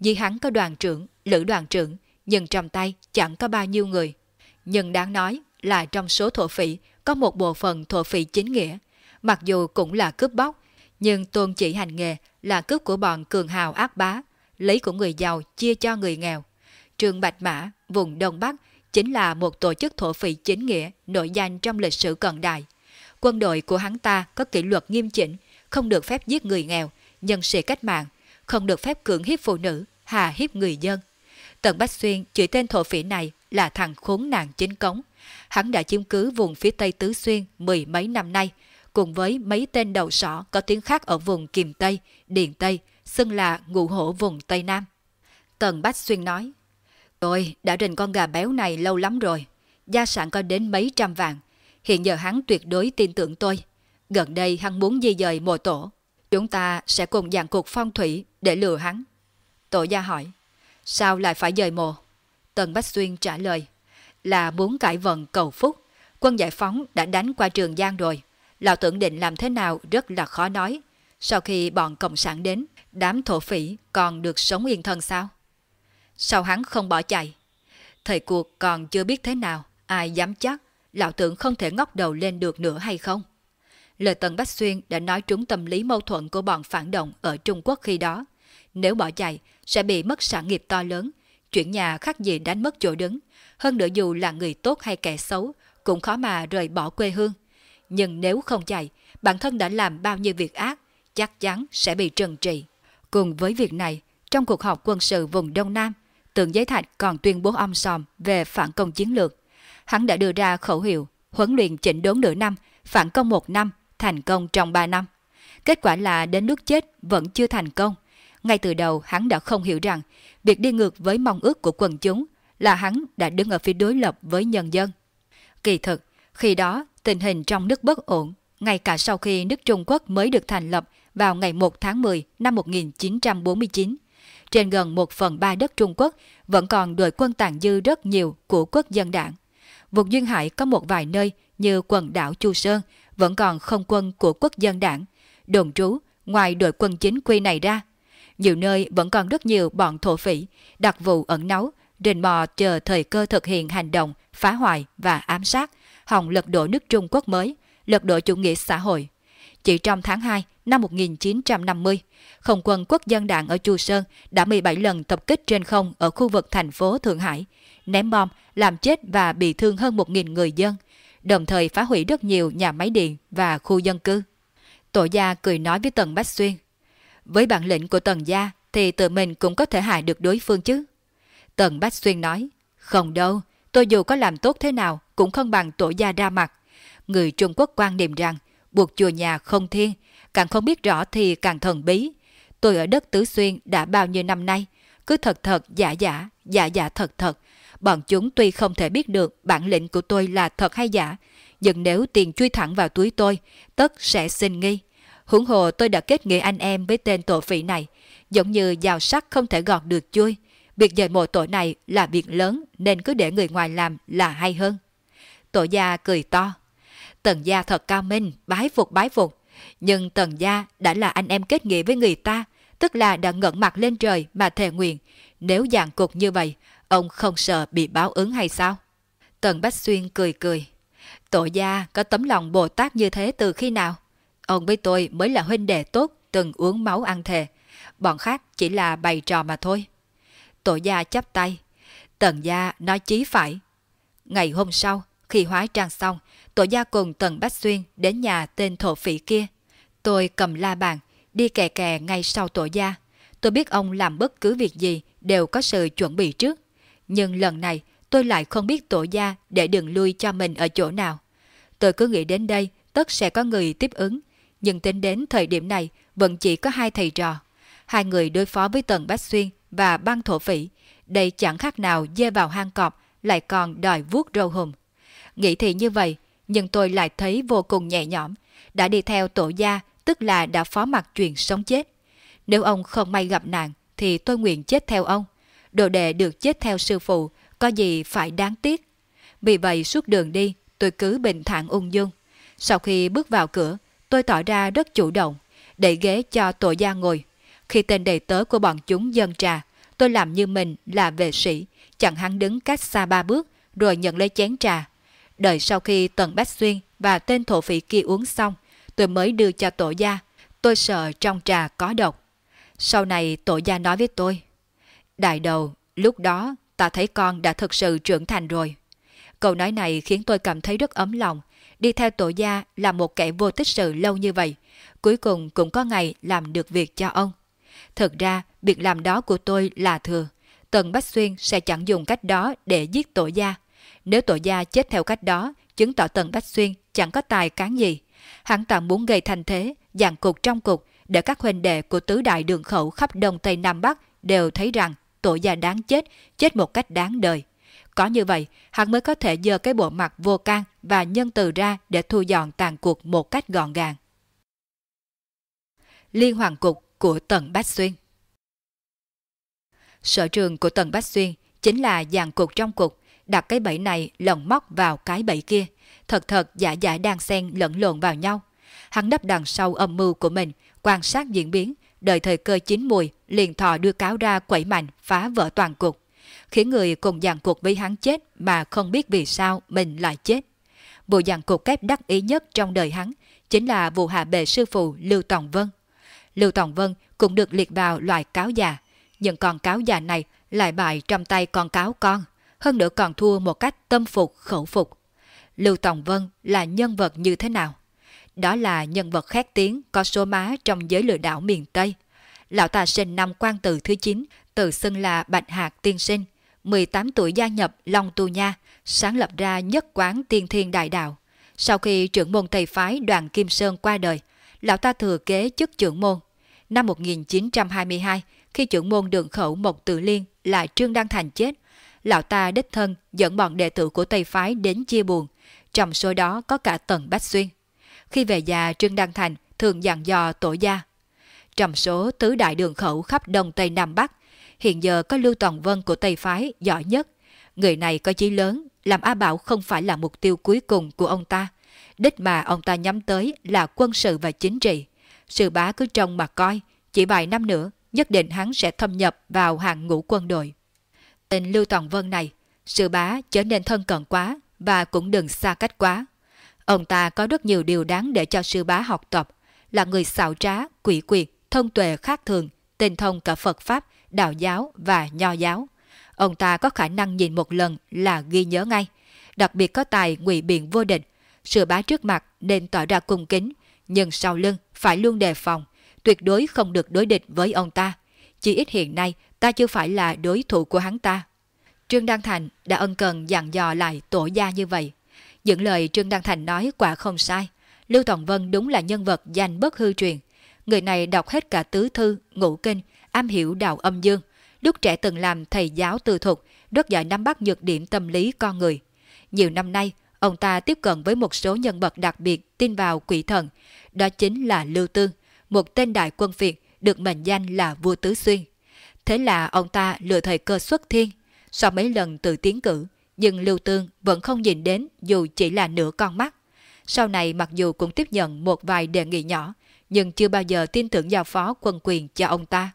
Vì hắn có đoàn trưởng, lữ đoàn trưởng, nhưng trong tay chẳng có bao nhiêu người. Nhưng đáng nói là trong số thổ phỉ có một bộ phận thổ phỉ chính nghĩa. Mặc dù cũng là cướp bóc, nhưng tôn chỉ hành nghề là cướp của bọn cường hào ác bá, lấy của người giàu chia cho người nghèo. Trường Bạch Mã, vùng Đông Bắc, chính là một tổ chức thổ phỉ chính nghĩa nổi danh trong lịch sử cận đại. Quân đội của hắn ta có kỷ luật nghiêm chỉnh, không được phép giết người nghèo, nhân sĩ cách mạng, không được phép cưỡng hiếp phụ nữ, hà hiếp người dân. Tần Bách Xuyên chỉ tên thổ phỉ này là thằng khốn nạn chính cống. Hắn đã chiếm cứ vùng phía tây Tứ Xuyên mười mấy năm nay, cùng với mấy tên đầu sỏ có tiếng khác ở vùng Kiềm Tây, Điền Tây, xưng là ngụ hổ vùng Tây Nam. Tần Bách Xuyên nói, Tôi đã rình con gà béo này lâu lắm rồi, gia sản có đến mấy trăm vạn. Hiện giờ hắn tuyệt đối tin tưởng tôi. Gần đây hắn muốn di dời mộ tổ. Chúng ta sẽ cùng dàn cuộc phong thủy để lừa hắn. Tổ gia hỏi, sao lại phải dời mộ? Tần Bách Xuyên trả lời, là muốn cải vận cầu phúc. Quân giải phóng đã đánh qua Trường Giang rồi. Lão tưởng định làm thế nào rất là khó nói. Sau khi bọn Cộng sản đến, đám thổ phỉ còn được sống yên thân sao? Sao hắn không bỏ chạy? Thời cuộc còn chưa biết thế nào, ai dám chắc lão tưởng không thể ngóc đầu lên được nữa hay không? Lời Tần Bách Xuyên đã nói trúng tâm lý mâu thuẫn của bọn phản động ở Trung Quốc khi đó. Nếu bỏ chạy, sẽ bị mất sản nghiệp to lớn, chuyển nhà khác gì đánh mất chỗ đứng. Hơn nữa dù là người tốt hay kẻ xấu, cũng khó mà rời bỏ quê hương. Nhưng nếu không chạy, bản thân đã làm bao nhiêu việc ác, chắc chắn sẽ bị trừng trị. Cùng với việc này, trong cuộc họp quân sự vùng Đông Nam, Tượng Giới Thạch còn tuyên bố ông sòm về phản công chiến lược. Hắn đã đưa ra khẩu hiệu huấn luyện chỉnh đốn nửa năm, phản công một năm, thành công trong ba năm. Kết quả là đến nước chết vẫn chưa thành công. Ngay từ đầu hắn đã không hiểu rằng việc đi ngược với mong ước của quần chúng là hắn đã đứng ở phía đối lập với nhân dân. Kỳ thực, khi đó tình hình trong nước bất ổn, ngay cả sau khi nước Trung Quốc mới được thành lập vào ngày 1 tháng 10 năm 1949. Trên gần một phần ba đất Trung Quốc vẫn còn đội quân tàn dư rất nhiều của quốc dân đảng. Vùng Duyên Hải có một vài nơi như quần đảo Chu Sơn vẫn còn không quân của quốc dân đảng. Đồn trú, ngoài đội quân chính quy này ra, nhiều nơi vẫn còn rất nhiều bọn thổ phỉ, đặc vụ ẩn náu, rình mò chờ thời cơ thực hiện hành động phá hoại và ám sát, hòng lật đổ nước Trung Quốc mới, lật đổ chủ nghĩa xã hội. Chỉ trong tháng 2 năm 1950, không quân quốc dân đảng ở Chu Sơn đã 17 lần tập kích trên không ở khu vực thành phố Thượng Hải, ném bom, làm chết và bị thương hơn 1.000 người dân, đồng thời phá hủy rất nhiều nhà máy điện và khu dân cư. Tổ gia cười nói với Tần Bách Xuyên, với bản lĩnh của Tần gia thì tự mình cũng có thể hại được đối phương chứ. Tần Bách Xuyên nói, không đâu, tôi dù có làm tốt thế nào cũng không bằng tổ gia ra mặt. Người Trung Quốc quan niệm rằng buộc chùa nhà không thiên, càng không biết rõ thì càng thần bí. Tôi ở đất Tứ Xuyên đã bao nhiêu năm nay, cứ thật thật giả giả, giả giả thật thật. Bọn chúng tuy không thể biết được bản lĩnh của tôi là thật hay giả, nhưng nếu tiền chui thẳng vào túi tôi, tất sẽ xin nghi. Huống hồ tôi đã kết nghĩa anh em với tên tổ phỉ này, giống như dao sắc không thể gọt được chui. Việc dạy mộ tổ này là việc lớn nên cứ để người ngoài làm là hay hơn. Tổ gia cười to. Tần gia thật cao minh, bái phục bái phục. Nhưng tần gia đã là anh em kết nghĩa với người ta, tức là đã ngẩng mặt lên trời mà thề nguyện. Nếu dạng cục như vậy, ông không sợ bị báo ứng hay sao? Tần Bách Xuyên cười cười. Tổ gia có tấm lòng Bồ Tát như thế từ khi nào? Ông với tôi mới là huynh đệ tốt từng uống máu ăn thề. Bọn khác chỉ là bày trò mà thôi. Tổ gia chắp tay. Tần gia nói chí phải. Ngày hôm sau, khi hóa trang xong, tổ gia cùng Tần Bách Xuyên đến nhà tên thổ phỉ kia. Tôi cầm la bàn, đi kè kè ngay sau tổ gia. Tôi biết ông làm bất cứ việc gì đều có sự chuẩn bị trước. Nhưng lần này tôi lại không biết tổ gia để đường lui cho mình ở chỗ nào. Tôi cứ nghĩ đến đây tất sẽ có người tiếp ứng. Nhưng tính đến thời điểm này vẫn chỉ có hai thầy trò. Hai người đối phó với Tần Bách Xuyên và băng thổ phỉ. Đây chẳng khác nào dê vào hang cọp lại còn đòi vuốt râu hùm. Nghĩ thì như vậy, nhưng tôi lại thấy vô cùng nhẹ nhõm. Đã đi theo tổ gia, tức là đã phó mặc chuyện sống chết. Nếu ông không may gặp nạn, thì tôi nguyện chết theo ông. Đồ đệ được chết theo sư phụ, có gì phải đáng tiếc. Vì vậy suốt đường đi, tôi cứ bình thản ung dung. Sau khi bước vào cửa, tôi tỏ ra rất chủ động, để ghế cho tổ gia ngồi. Khi tên đầy tớ của bọn chúng dân trà, tôi làm như mình là vệ sĩ, chẳng hắn đứng cách xa ba bước, rồi nhận lấy chén trà. Đợi sau khi Tần Bách Xuyên và tên thổ phỉ kia uống xong, tôi mới đưa cho tổ gia. Tôi sợ trong trà có độc. Sau này tổ gia nói với tôi, Đại đầu, lúc đó ta thấy con đã thực sự trưởng thành rồi. Câu nói này khiến tôi cảm thấy rất ấm lòng. Đi theo tổ gia là một kẻ vô tích sự lâu như vậy. Cuối cùng cũng có ngày làm được việc cho ông. Thực ra, việc làm đó của tôi là thừa. Tần Bách Xuyên sẽ chẳng dùng cách đó để giết tổ gia. Nếu tổ gia chết theo cách đó, chứng tỏ Tần Bách Xuyên chẳng có tài cán gì. Hắn ta muốn gây thành thế, dàn cục trong cục, để các huynh đệ của tứ đại đường khẩu khắp Đông Tây Nam Bắc đều thấy rằng tổ gia đáng chết, chết một cách đáng đời. Có như vậy, hắn mới có thể dơ cái bộ mặt vô can và nhân từ ra để thu dọn tàn cuộc một cách gọn gàng. Liên hoàng cục của Tần Bách Xuyên Sở trường của Tần Bách Xuyên chính là dàn cục trong cục, đặt cái bẫy này lồng móc vào cái bẫy kia, thật thật giả giả đang xen lẫn lộn vào nhau. Hắn nấp đằng sau âm mưu của mình, quan sát diễn biến, đợi thời cơ chín mùi, liền thò đưa cáo ra quẩy mạnh phá vỡ toàn cục, khiến người cùng dàn cục với hắn chết mà không biết vì sao mình lại chết. Vụ dàn cục kép đắc ý nhất trong đời hắn chính là vụ hạ bệ sư phụ Lưu Tòng Vân. Lưu Tòng Vân cũng được liệt vào loại cáo già, nhưng con cáo già này lại bại trong tay con cáo con, hơn nữa còn thua một cách tâm phục khẩu phục. Lưu Tòng Vân là nhân vật như thế nào? Đó là nhân vật khét tiếng có số má trong giới lừa đảo miền Tây. Lão ta sinh năm quan tử thứ 9, tự xưng là Bạch Hạc Tiên Sinh, 18 tuổi gia nhập Long Tu Nha, sáng lập ra nhất quán tiên thiên đại đạo. Sau khi trưởng môn Tây Phái đoàn Kim Sơn qua đời, lão ta thừa kế chức trưởng môn. Năm 1922, khi trưởng môn đường khẩu Mộc Tự Liên là Trương Đăng Thành chết, lão ta đích thân dẫn bọn đệ tử của Tây Phái đến chia buồn, trong số đó có cả Tần Bách Xuyên. Khi về già Trương Đăng Thành thường dặn dò tổ gia. Trong số tứ đại đường khẩu khắp Đông Tây Nam Bắc, hiện giờ có Lưu Toàn Vân của Tây Phái giỏi nhất. Người này có chí lớn, làm A Bảo không phải là mục tiêu cuối cùng của ông ta. Đích mà ông ta nhắm tới là quân sự và chính trị. Sư bá cứ trông mà coi, chỉ vài năm nữa, nhất định hắn sẽ thâm nhập vào hàng ngũ quân đội. Tên Lưu Toàn Vân này, sư bá trở nên thân cận quá và cũng đừng xa cách quá. Ông ta có rất nhiều điều đáng để cho sư bá học tập, là người xạo trá, quỷ quyệt, thông tuệ khác thường, tinh thông cả Phật Pháp, Đạo giáo và Nho giáo. Ông ta có khả năng nhìn một lần là ghi nhớ ngay, đặc biệt có tài ngụy biện vô địch. Sư bá trước mặt nên tỏ ra cung kính, nhưng sau lưng phải luôn đề phòng, tuyệt đối không được đối địch với ông ta. Chỉ ít hiện nay ta chưa phải là đối thủ của hắn ta. Trương Đăng Thành đã ân cần dặn dò lại tổ gia như vậy. Những lời Trương Đăng Thành nói quả không sai. Lưu Tổng Vân đúng là nhân vật danh bất hư truyền. Người này đọc hết cả tứ thư, ngũ kinh, am hiểu đạo âm dương. Lúc trẻ từng làm thầy giáo tư thuộc, rất giỏi nắm bắt nhược điểm tâm lý con người. Nhiều năm nay, ông ta tiếp cận với một số nhân vật đặc biệt tin vào quỷ thần, đó chính là Lưu Tương, một tên đại quân phiệt được mệnh danh là vua Tứ Xuyên. Thế là ông ta lựa thời cơ xuất thiên, sau mấy lần tự tiến cử, nhưng Lưu Tương vẫn không nhìn đến dù chỉ là nửa con mắt. Sau này mặc dù cũng tiếp nhận một vài đề nghị nhỏ, nhưng chưa bao giờ tin tưởng giao phó quân quyền cho ông ta.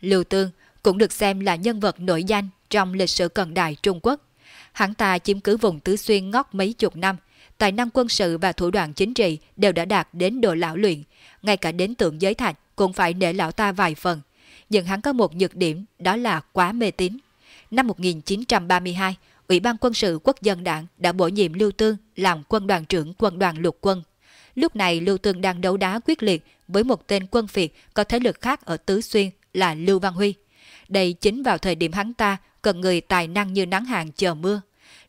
Lưu Tương cũng được xem là nhân vật nổi danh trong lịch sử cận đại Trung Quốc. Hắn ta chiếm cứ vùng Tứ Xuyên ngót mấy chục năm, tài năng quân sự và thủ đoạn chính trị đều đã đạt đến độ lão luyện, ngay cả đến tượng giới thạch cũng phải nể lão ta vài phần. Nhưng hắn có một nhược điểm, đó là quá mê tín. Năm 1932, Ủy ban quân sự quốc dân đảng đã bổ nhiệm Lưu Tương làm quân đoàn trưởng quân đoàn lục quân. Lúc này Lưu Tương đang đấu đá quyết liệt với một tên quân phiệt có thế lực khác ở Tứ Xuyên là Lưu Văn Huy. Đây chính vào thời điểm hắn ta cần người tài năng như nắng hàng chờ mưa.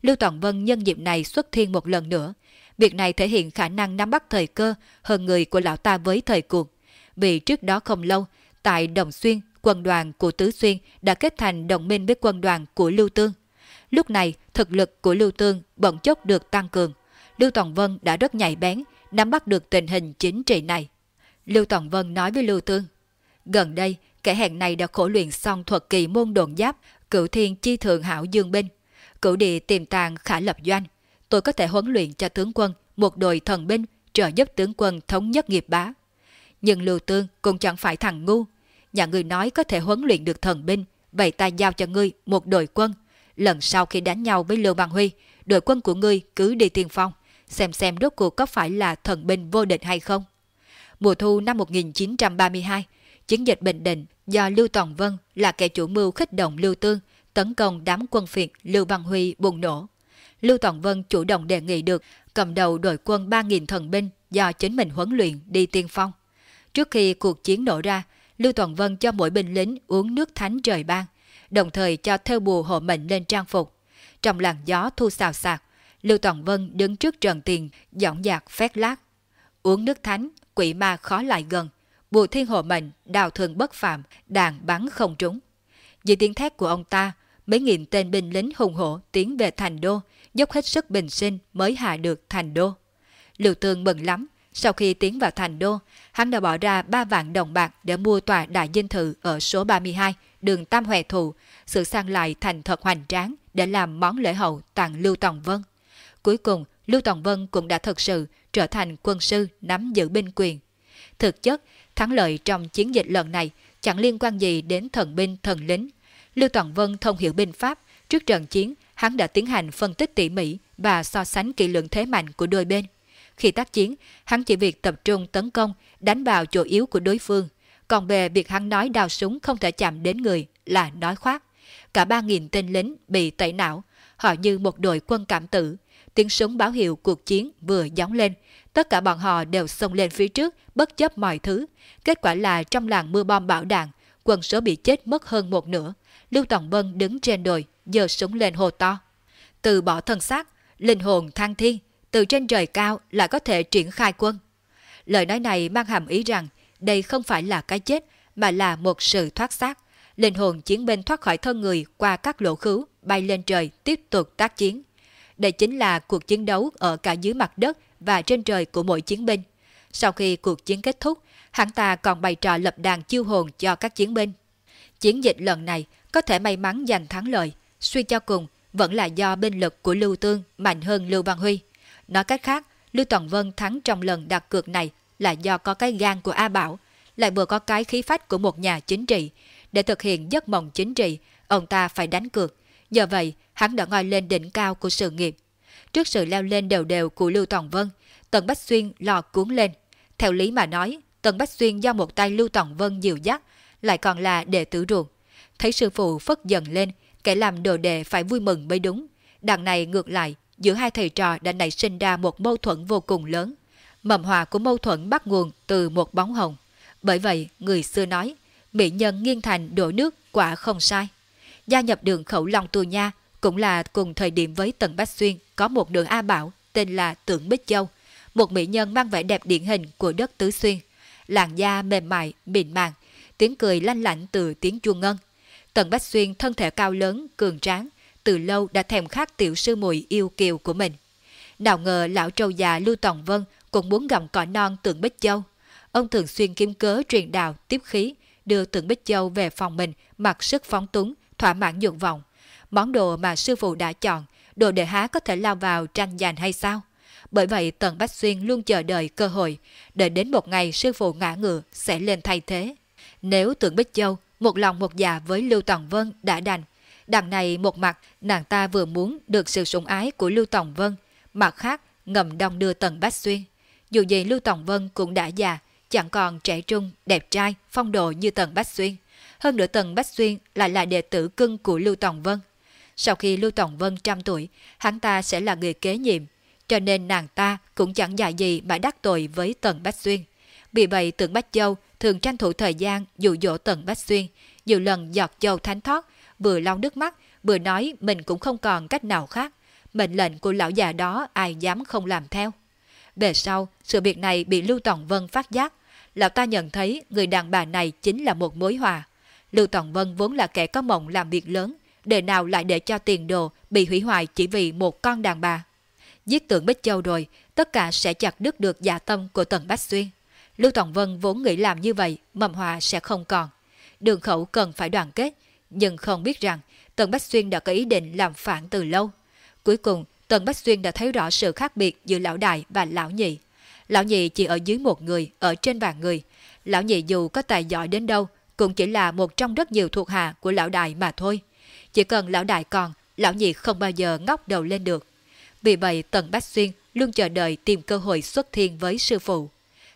Lưu Toàn Vân nhân dịp này xuất thiên một lần nữa. Việc này thể hiện khả năng nắm bắt thời cơ hơn người của lão ta với thời cuộc. Vì trước đó không lâu, tại Đồng Xuyên, quân đoàn của Tứ Xuyên đã kết thành đồng minh với quân đoàn của Lưu Tương. Lúc này, thực lực của Lưu Tương bỗng chốc được tăng cường. Lưu Toàn Vân đã rất nhạy bén, nắm bắt được tình hình chính trị này. Lưu Toàn Vân nói với Lưu Tương, gần đây, kẻ hẹn này đã khổ luyện xong thuật kỳ môn đồn giáp, cửu thiên chi thượng hảo dương binh. Cửu địa tiềm tàng khả lập doanh. Tôi có thể huấn luyện cho tướng quân một đội thần binh trợ giúp tướng quân thống nhất nghiệp bá. Nhưng Lưu Tương cũng chẳng phải thằng ngu. Nhà người nói có thể huấn luyện được thần binh, vậy ta giao cho ngươi một đội quân. Lần sau khi đánh nhau với Lưu Bằng Huy, đội quân của ngươi cứ đi tiên phong, xem xem rốt cuộc có phải là thần binh vô địch hay không. Mùa thu năm 1932, chiến dịch Bình Định do Lưu Toàn Vân là kẻ chủ mưu khích động Lưu Tương tấn công đám quân phiệt Lưu Văn Huy bùng nổ. Lưu Toàn Vân chủ động đề nghị được cầm đầu đội quân 3.000 thần binh do chính mình huấn luyện đi tiên phong. Trước khi cuộc chiến nổ ra, Lưu Toàn Vân cho mỗi binh lính uống nước thánh trời ban, đồng thời cho theo bùa hộ mệnh lên trang phục. Trong làn gió thu xào xạc, Lưu Toàn Vân đứng trước trần tiền, dõng dạc phét lát. Uống nước thánh, quỷ ma khó lại gần, bùa thiên hộ mệnh, đào thường bất phạm, đạn bắn không trúng. Dưới tiếng thét của ông ta, mấy nghìn tên binh lính hùng hổ tiến về thành đô, dốc hết sức bình sinh mới hạ được thành đô. Lưu Tương mừng lắm, sau khi tiến vào thành đô, hắn đã bỏ ra 3 vạn đồng bạc để mua tòa đại dinh thự ở số 32, đường Tam Hòe Thụ, sự sang lại thành thật hoành tráng để làm món lễ hậu tặng Lưu Tòng Vân. Cuối cùng, Lưu Tòng Vân cũng đã thực sự trở thành quân sư nắm giữ binh quyền. Thực chất, thắng lợi trong chiến dịch lần này chẳng liên quan gì đến thần binh thần lính. Lưu Toàn Vân thông hiểu binh pháp, trước trận chiến hắn đã tiến hành phân tích tỉ mỉ và so sánh kỹ lượng thế mạnh của đôi bên. Khi tác chiến, hắn chỉ việc tập trung tấn công, đánh vào chỗ yếu của đối phương. Còn về việc hắn nói đào súng không thể chạm đến người là nói khoác. Cả 3.000 tên lính bị tẩy não, họ như một đội quân cảm tử. Tiếng súng báo hiệu cuộc chiến vừa gióng lên, tất cả bọn họ đều xông lên phía trước, bất chấp mọi thứ. Kết quả là trong làng mưa bom bão đạn, quân số bị chết mất hơn một nửa. Lưu Tổng Bân đứng trên đồi, giơ súng lên hồ to. Từ bỏ thân xác, linh hồn thăng thiên, từ trên trời cao lại có thể triển khai quân. Lời nói này mang hàm ý rằng đây không phải là cái chết mà là một sự thoát xác. Linh hồn chiến binh thoát khỏi thân người qua các lỗ khứu, bay lên trời tiếp tục tác chiến. Đây chính là cuộc chiến đấu ở cả dưới mặt đất và trên trời của mỗi chiến binh. Sau khi cuộc chiến kết thúc, hắn ta còn bày trò lập đàn chiêu hồn cho các chiến binh. Chiến dịch lần này có thể may mắn giành thắng lợi, suy cho cùng vẫn là do binh lực của Lưu Tương mạnh hơn Lưu Văn Huy. Nói cách khác, Lưu Toàn Vân thắng trong lần đặt cược này là do có cái gan của A Bảo, lại vừa có cái khí phách của một nhà chính trị. Để thực hiện giấc mộng chính trị, ông ta phải đánh cược. Do vậy, hắn đã ngồi lên đỉnh cao của sự nghiệp. Trước sự leo lên đều đều của Lưu Toàn Vân, Tần Bách Xuyên lò cuốn lên. Theo lý mà nói, Tần Bách Xuyên do một tay Lưu Toàn Vân dìu dắt, lại còn là đệ tử ruột. Thấy sư phụ phất dần lên, kẻ làm đồ đệ phải vui mừng mới đúng. Đằng này ngược lại, giữa hai thầy trò đã nảy sinh ra một mâu thuẫn vô cùng lớn. Mầm hòa của mâu thuẫn bắt nguồn từ một bóng hồng. Bởi vậy, người xưa nói, mỹ nhân nghiêng thành đổ nước quả không sai. Gia nhập đường khẩu lòng Tù Nha cũng là cùng thời điểm với Tần Bách Xuyên có một đường A Bảo tên là Tưởng Bích Châu, một mỹ nhân mang vẻ đẹp điển hình của đất Tứ Xuyên. Làn da mềm mại, mịn màng, tiếng cười lanh lảnh từ tiếng chuông ngân. Tần Bách Xuyên thân thể cao lớn, cường tráng, từ lâu đã thèm khát tiểu sư mùi yêu kiều của mình. Nào ngờ lão trâu già Lưu Tòng Vân cũng muốn gặm cỏ non Tưởng Bích Châu. Ông thường xuyên kiếm cớ truyền đạo, tiếp khí, đưa Tưởng Bích Châu về phòng mình mặc sức phóng túng, thỏa mãn dục vọng. Món đồ mà sư phụ đã chọn, đồ đệ há có thể lao vào tranh giành hay sao? Bởi vậy Tần Bách Xuyên luôn chờ đợi cơ hội, đợi đến một ngày sư phụ ngã ngựa sẽ lên thay thế. Nếu tưởng Bích Châu một lòng một dạ với Lưu Tòng Vân đã đành, đằng này một mặt nàng ta vừa muốn được sự sủng ái của Lưu Tòng Vân, mặt khác ngầm đong đưa Tần Bách Xuyên. Dù gì Lưu Tòng Vân cũng đã già, chẳng còn trẻ trung, đẹp trai, phong độ như Tần Bách Xuyên. Hơn nữa Tần Bách Xuyên lại là đệ tử cưng của Lưu Tòng Vân. Sau khi Lưu Tổng Vân trăm tuổi, hắn ta sẽ là người kế nhiệm, cho nên nàng ta cũng chẳng dạy gì mà đắc tội với Tần Bách Xuyên. Vì vậy Tưởng Bách Châu thường tranh thủ thời gian dụ dỗ Tần Bách Xuyên, nhiều lần giọt châu thánh thoát, vừa lau nước mắt, vừa nói mình cũng không còn cách nào khác. Mệnh lệnh của lão già đó ai dám không làm theo. Về sau, sự việc này bị Lưu Tổng Vân phát giác. Lão ta nhận thấy người đàn bà này chính là một mối hòa. Lưu Tổng Vân vốn là kẻ có mộng làm việc lớn, để nào lại để cho tiền đồ bị hủy hoại chỉ vì một con đàn bà. Giết tượng Bích Châu rồi, tất cả sẽ chặt đứt được dạ tâm của Tần Bách Xuyên. Lưu Tổng Vân vốn nghĩ làm như vậy, mầm hòa sẽ không còn. Đường khẩu cần phải đoàn kết, nhưng không biết rằng Tần Bách Xuyên đã có ý định làm phản từ lâu. Cuối cùng, Tần Bách Xuyên đã thấy rõ sự khác biệt giữa lão đại và lão nhị. Lão nhị chỉ ở dưới một người, ở trên vài người. Lão nhị dù có tài giỏi đến đâu, cũng chỉ là một trong rất nhiều thuộc hạ của lão đại mà thôi. Chỉ cần lão đại còn, lão nhị không bao giờ ngóc đầu lên được. Vì vậy Tần Bách Xuyên luôn chờ đợi tìm cơ hội xuất thiên với sư phụ.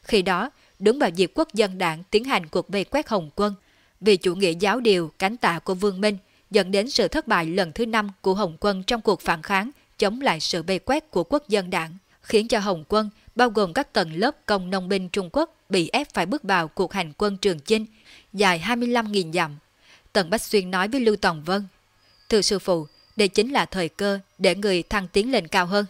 Khi đó, đúng vào dịp quốc dân đảng tiến hành cuộc vây quét Hồng quân, vì chủ nghĩa giáo điều cánh tả của Vương Minh dẫn đến sự thất bại lần thứ năm của Hồng quân trong cuộc phản kháng chống lại sự vây quét của quốc dân đảng, khiến cho Hồng quân, bao gồm các tầng lớp công nông binh Trung Quốc, bị ép phải bước vào cuộc hành quân Trường Chinh, dài 25.000 dặm. Tần Bách Xuyên nói với Lưu Tòng Vân, Thưa sư phụ, đây chính là thời cơ để người thăng tiến lên cao hơn.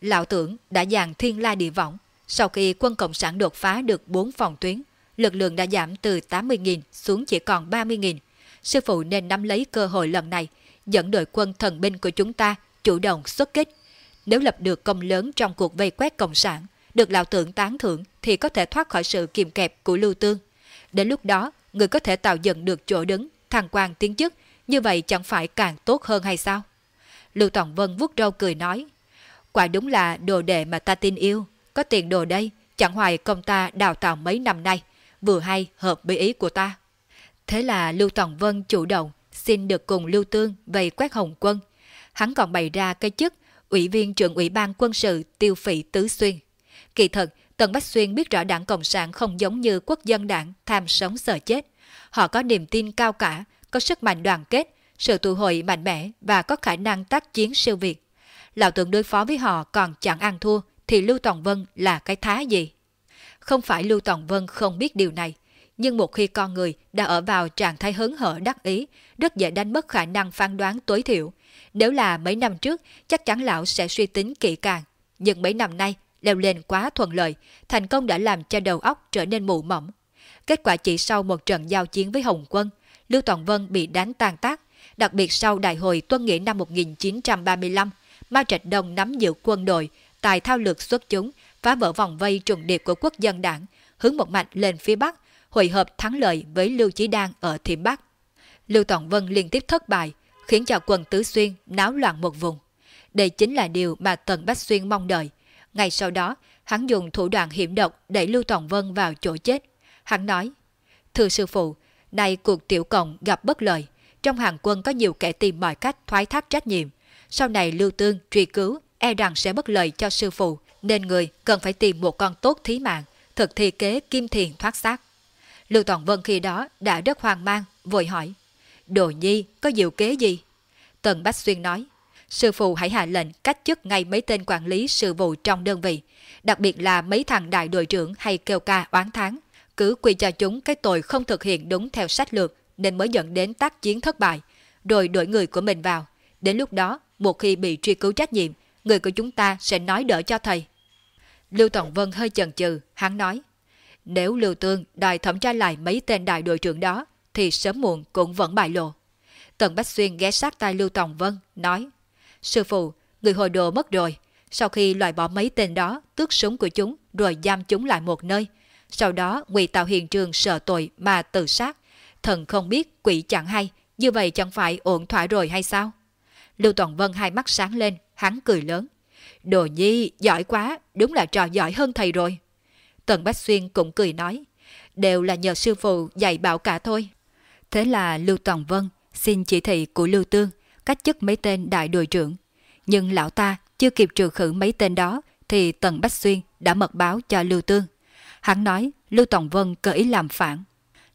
Lão tưởng đã dàn thiên la địa võng, sau khi quân Cộng sản đột phá được 4 phòng tuyến, lực lượng đã giảm từ 80.000 xuống chỉ còn 30.000. Sư phụ nên nắm lấy cơ hội lần này, dẫn đội quân thần binh của chúng ta chủ động xuất kích. Nếu lập được công lớn trong cuộc vây quét Cộng sản, được lão tưởng tán thưởng thì có thể thoát khỏi sự kiềm kẹp của Lưu Tương. Đến lúc đó, người có thể tạo dựng được chỗ đứng, thăng quan tiến chức, như vậy chẳng phải càng tốt hơn hay sao? Lưu Toàn Vân vuốt râu cười nói, quả đúng là đồ đệ mà ta tin yêu, có tiền đồ đây, chẳng hoài công ta đào tạo mấy năm nay, vừa hay hợp với ý của ta. Thế là Lưu Toàn Vân chủ động xin được cùng Lưu Tương về quét Hồng quân. Hắn còn bày ra cái chức Ủy viên trưởng Ủy ban quân sự tiêu phỉ Tứ Xuyên. Kỳ thật, Tần Bách Xuyên biết rõ đảng Cộng sản không giống như quốc dân đảng tham sống sợ chết. Họ có niềm tin cao cả, có sức mạnh đoàn kết, sự tụ hội mạnh mẽ và có khả năng tác chiến siêu việt. Lão tượng đối phó với họ còn chẳng ăn thua, thì Lưu Tòng Vân là cái thá gì? Không phải Lưu Tòng Vân không biết điều này, nhưng một khi con người đã ở vào trạng thái hớn hở đắc ý, rất dễ đánh mất khả năng phán đoán tối thiểu. Nếu là mấy năm trước, chắc chắn lão sẽ suy tính kỹ càng. Nhưng mấy năm nay, leo lên quá thuận lợi, thành công đã làm cho đầu óc trở nên mụ mỏng. Kết quả chỉ sau một trận giao chiến với Hồng quân, Lưu Toàn Vân bị đánh tan tác, đặc biệt sau đại hội tuân nghĩa năm 1935, Ma Trạch Đông nắm giữ quân đội, tài thao lược xuất chúng, phá vỡ vòng vây trùng điệp của quốc dân đảng, hướng một mạch lên phía Bắc, hội hợp thắng lợi với Lưu Chí Đan ở Thiểm Bắc. Lưu Toàn Vân liên tiếp thất bại, khiến cho quân Tứ Xuyên náo loạn một vùng. Đây chính là điều mà Tần Bách Xuyên mong đợi. Ngay sau đó, hắn dùng thủ đoạn hiểm độc đẩy Lưu Toàn Vân vào chỗ chết. Hắn nói, Thưa sư phụ, nay cuộc tiểu cộng gặp bất lợi. Trong hàng quân có nhiều kẻ tìm mọi cách thoái thác trách nhiệm. Sau này Lưu Tương truy cứu e rằng sẽ bất lợi cho sư phụ, nên người cần phải tìm một con tốt thí mạng, thực thi kế kim thiền thoát xác. Lưu Toàn Vân khi đó đã rất hoang mang, vội hỏi, Đồ Nhi có diệu kế gì? Tần Bách Xuyên nói, sư phụ hãy hạ lệnh cách chức ngay mấy tên quản lý sự vụ trong đơn vị, đặc biệt là mấy thằng đại đội trưởng hay kêu ca oán tháng, cứ quy cho chúng cái tội không thực hiện đúng theo sách lược nên mới dẫn đến tác chiến thất bại, rồi đổi người của mình vào. Đến lúc đó, một khi bị truy cứu trách nhiệm, người của chúng ta sẽ nói đỡ cho thầy. Lưu Tổng Vân hơi chần chừ, hắn nói, nếu Lưu Tương đòi thẩm tra lại mấy tên đại đội trưởng đó, thì sớm muộn cũng vẫn bại lộ. Tần Bách Xuyên ghé sát tai Lưu Tổng Vân, nói, Sư phụ, người hồi đồ mất rồi, sau khi loại bỏ mấy tên đó, tước súng của chúng rồi giam chúng lại một nơi. Sau đó ngụy tạo hiện trường sợ tội mà tự sát. Thần không biết quỷ chẳng hay, như vậy chẳng phải ổn thỏa rồi hay sao? Lưu Toàn Vân hai mắt sáng lên, hắn cười lớn. Đồ nhi, giỏi quá, đúng là trò giỏi hơn thầy rồi. Tần Bách Xuyên cũng cười nói, đều là nhờ sư phụ dạy bảo cả thôi. Thế là Lưu Toàn Vân xin chỉ thị của Lưu Tương, cách chức mấy tên đại đội trưởng. Nhưng lão ta chưa kịp trừ khử mấy tên đó thì Tần Bách Xuyên đã mật báo cho Lưu Tương. Hắn nói Lưu Toàn Vân cơ ý làm phản.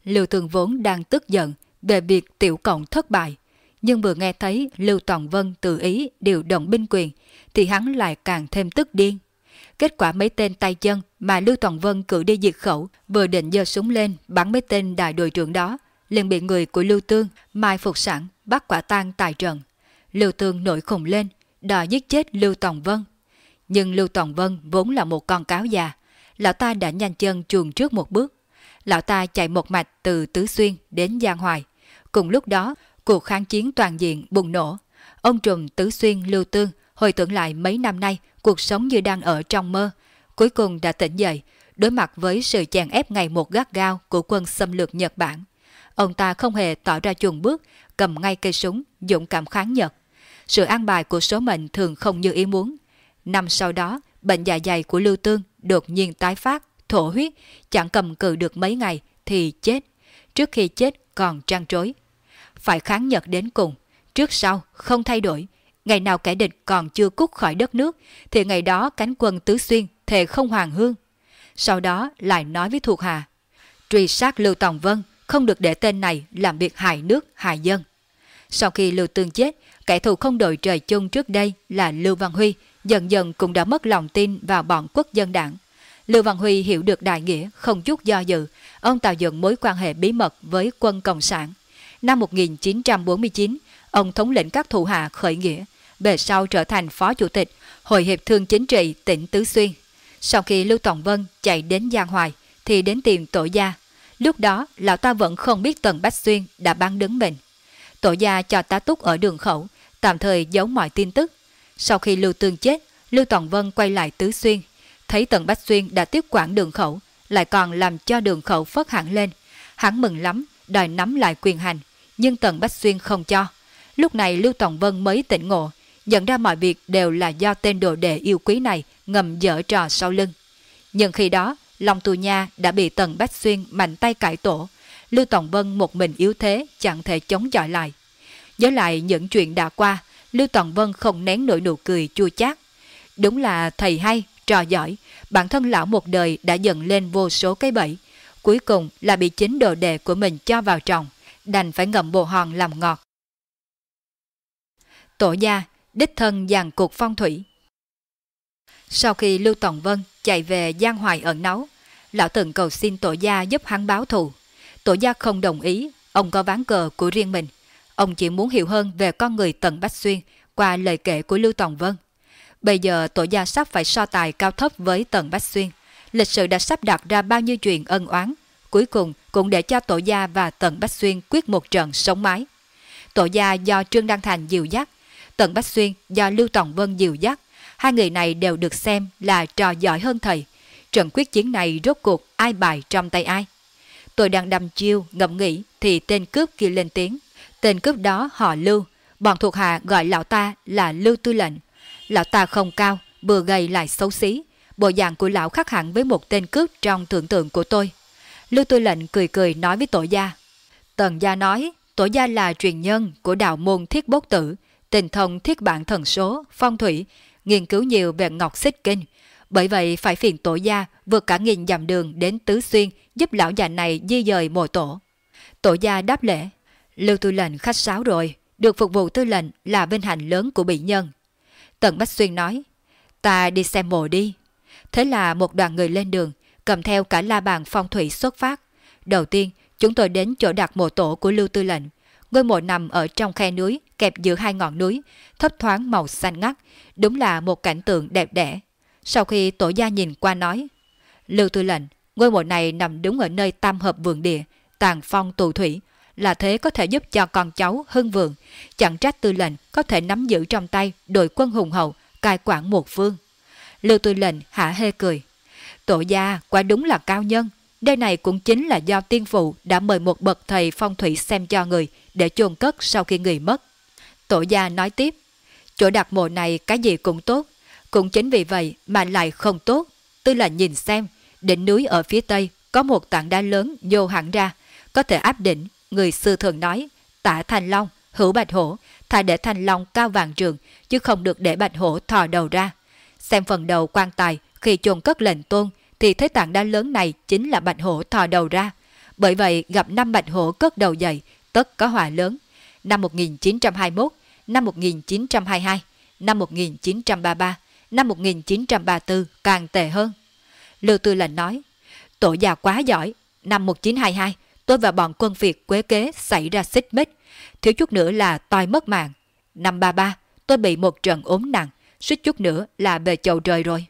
Lưu Tương vốn đang tức giận về việc tiểu cộng thất bại, nhưng vừa nghe thấy Lưu Toàn Vân tự ý điều động binh quyền thì hắn lại càng thêm tức điên. Kết quả mấy tên tay chân mà Lưu Toàn Vân cử đi diệt khẩu vừa định giơ súng lên bắn mấy tên đại đội trưởng đó, liền bị người của Lưu Tương mai phục sẵn bắt quả tang tại trận. Lưu Tương nổi khùng lên, đòi giết chết Lưu Toàn Vân. Nhưng Lưu Toàn Vân vốn là một con cáo già, lão ta đã nhanh chân chuồn trước một bước. Lão ta chạy một mạch từ Tứ Xuyên đến Giang Hoài. Cùng lúc đó, cuộc kháng chiến toàn diện bùng nổ. Ông trùm Tứ Xuyên Lưu Tương hồi tưởng lại mấy năm nay cuộc sống như đang ở trong mơ. Cuối cùng đã tỉnh dậy, đối mặt với sự chèn ép ngày một gắt gao của quân xâm lược Nhật Bản. Ông ta không hề tỏ ra chuồn bước, cầm ngay cây súng, dũng cảm kháng Nhật. Sự an bài của số mệnh thường không như ý muốn. Năm sau đó, bệnh dạ dày của Lưu Tương đột nhiên tái phát, thổ huyết, chẳng cầm cự được mấy ngày thì chết. Trước khi chết còn trang trối. Phải kháng Nhật đến cùng, trước sau không thay đổi. Ngày nào kẻ địch còn chưa cút khỏi đất nước thì ngày đó cánh quân Tứ Xuyên thề không hoàng hương. Sau đó lại nói với thuộc hạ, truy sát Lưu Tòng Vân không được để tên này làm việc hại nước, hại dân. Sau khi Lưu Tương chết, kẻ thù không đội trời chung trước đây là Lưu Văn Huy dần dần cũng đã mất lòng tin vào bọn quốc dân đảng. Lưu Văn Huy hiểu được đại nghĩa, không chút do dự, ông tạo dựng mối quan hệ bí mật với quân Cộng sản. Năm 1949, ông thống lĩnh các thủ hạ khởi nghĩa, về sau trở thành phó chủ tịch Hội hiệp thương chính trị tỉnh Tứ Xuyên. Sau khi Lưu Tổng Vân chạy đến Giang Hoài, thì đến tìm tổ gia. Lúc đó, lão ta vẫn không biết Tần Bách Xuyên đã bán đứng mình. Tổ gia cho tá túc ở đường khẩu, tạm thời giấu mọi tin tức. Sau khi Lưu Tương chết, Lưu Toàn Vân quay lại Tứ Xuyên, thấy Tần Bách Xuyên đã tiếp quản đường khẩu, lại còn làm cho đường khẩu phất hẳn lên. Hắn mừng lắm, đòi nắm lại quyền hành, nhưng Tần Bách Xuyên không cho. Lúc này Lưu Toàn Vân mới tỉnh ngộ, nhận ra mọi việc đều là do tên đồ đệ yêu quý này ngầm dở trò sau lưng. Nhưng khi đó, Long Tù Nha đã bị Tần Bách Xuyên mạnh tay cải tổ, Lưu Toàn Vân một mình yếu thế chẳng thể chống chọi lại. Nhớ lại những chuyện đã qua, Lưu Toàn Vân không nén nổi nụ cười chua chát. Đúng là thầy hay, trò giỏi, bản thân lão một đời đã dần lên vô số cái bẫy. Cuối cùng là bị chính đồ đệ của mình cho vào trọng, đành phải ngậm bồ hòn làm ngọt. Tổ gia, đích thân dàn cuộc phong thủy. Sau khi Lưu Tòng Vân chạy về Giang Hoài ẩn náu, lão từng cầu xin tổ gia giúp hắn báo thù. Tổ gia không đồng ý, ông có ván cờ của riêng mình. Ông chỉ muốn hiểu hơn về con người Tần Bách Xuyên qua lời kể của Lưu Tòng Vân. Bây giờ tổ gia sắp phải so tài cao thấp với Tần Bách Xuyên. Lịch sử đã sắp đặt ra bao nhiêu chuyện ân oán, cuối cùng cũng để cho tổ gia và Tần Bách Xuyên quyết một trận sống mái. Tổ gia do Trương Đăng Thành dìu dắt, Tần Bách Xuyên do Lưu Tòng Vân dìu dắt, hai người này đều được xem là trò giỏi hơn thầy. Trận quyết chiến này rốt cuộc ai bài trong tay ai? Tôi đang đầm chiêu, ngẫm nghĩ thì tên cướp kia lên tiếng. Tên cướp đó họ Lưu, bọn thuộc hạ gọi lão ta là Lưu Tư lệnh. Lão ta không cao, vừa gầy lại xấu xí. Bộ dạng của lão khác hẳn với một tên cướp trong tưởng tượng của tôi. Lưu Tư lệnh cười cười nói với tổ gia. Tần gia nói, tổ gia là truyền nhân của đạo môn thiết bốc tử, tình thông thiết bản thần số, phong thủy, nghiên cứu nhiều về ngọc xích kinh. Bởi vậy phải phiền tổ gia vượt cả nghìn dặm đường đến Tứ Xuyên giúp lão già này di dời mộ tổ. Tổ gia đáp lễ, lưu tư lệnh khách sáo rồi, được phục vụ tư lệnh là vinh hạnh lớn của bị nhân. Tần Bách Xuyên nói, ta đi xem mộ đi. Thế là một đoàn người lên đường, cầm theo cả la bàn phong thủy xuất phát. Đầu tiên, chúng tôi đến chỗ đặt mộ tổ của Lưu Tư lệnh. Ngôi mộ nằm ở trong khe núi, kẹp giữa hai ngọn núi, thấp thoáng màu xanh ngắt, đúng là một cảnh tượng đẹp đẽ. Sau khi tổ gia nhìn qua nói, Lưu Tư lệnh, ngôi mộ này nằm đúng ở nơi tam hợp vườn địa, tàn phong tù thủy, là thế có thể giúp cho con cháu hưng vượng, chẳng trách tư lệnh có thể nắm giữ trong tay đội quân hùng hậu, cai quản một phương. Lưu Tư lệnh hả hê cười. Tổ gia quả đúng là cao nhân. Đây này cũng chính là do tiên phụ đã mời một bậc thầy phong thủy xem cho người để chôn cất sau khi người mất. Tổ gia nói tiếp, chỗ đặt mộ này cái gì cũng tốt, cũng chính vì vậy mà lại không tốt. Tư lệnh nhìn xem, đỉnh núi ở phía tây có một tảng đá lớn nhô hẳn ra, có thể áp đỉnh, người xưa thường nói, tả thành long, hữu bạch hổ, thà để thành long cao vàng trường, chứ không được để bạch hổ thò đầu ra. Xem phần đầu quan tài khi chôn cất lệnh tôn thì thế tạng đá lớn này chính là bạch hổ thò đầu ra. Bởi vậy gặp năm bạch hổ cất đầu dậy, tất có hòa lớn. Năm 1921, năm 1922, năm 1933, năm 1934 càng tệ hơn. Lưu Tư lệnh nói, tổ già quá giỏi, năm 1922 tôi và bọn quân Việt quế kế xảy ra xích mích, thiếu chút nữa là toi mất mạng. Năm 33 tôi bị một trận ốm nặng, suýt chút nữa là bề chầu rời rồi.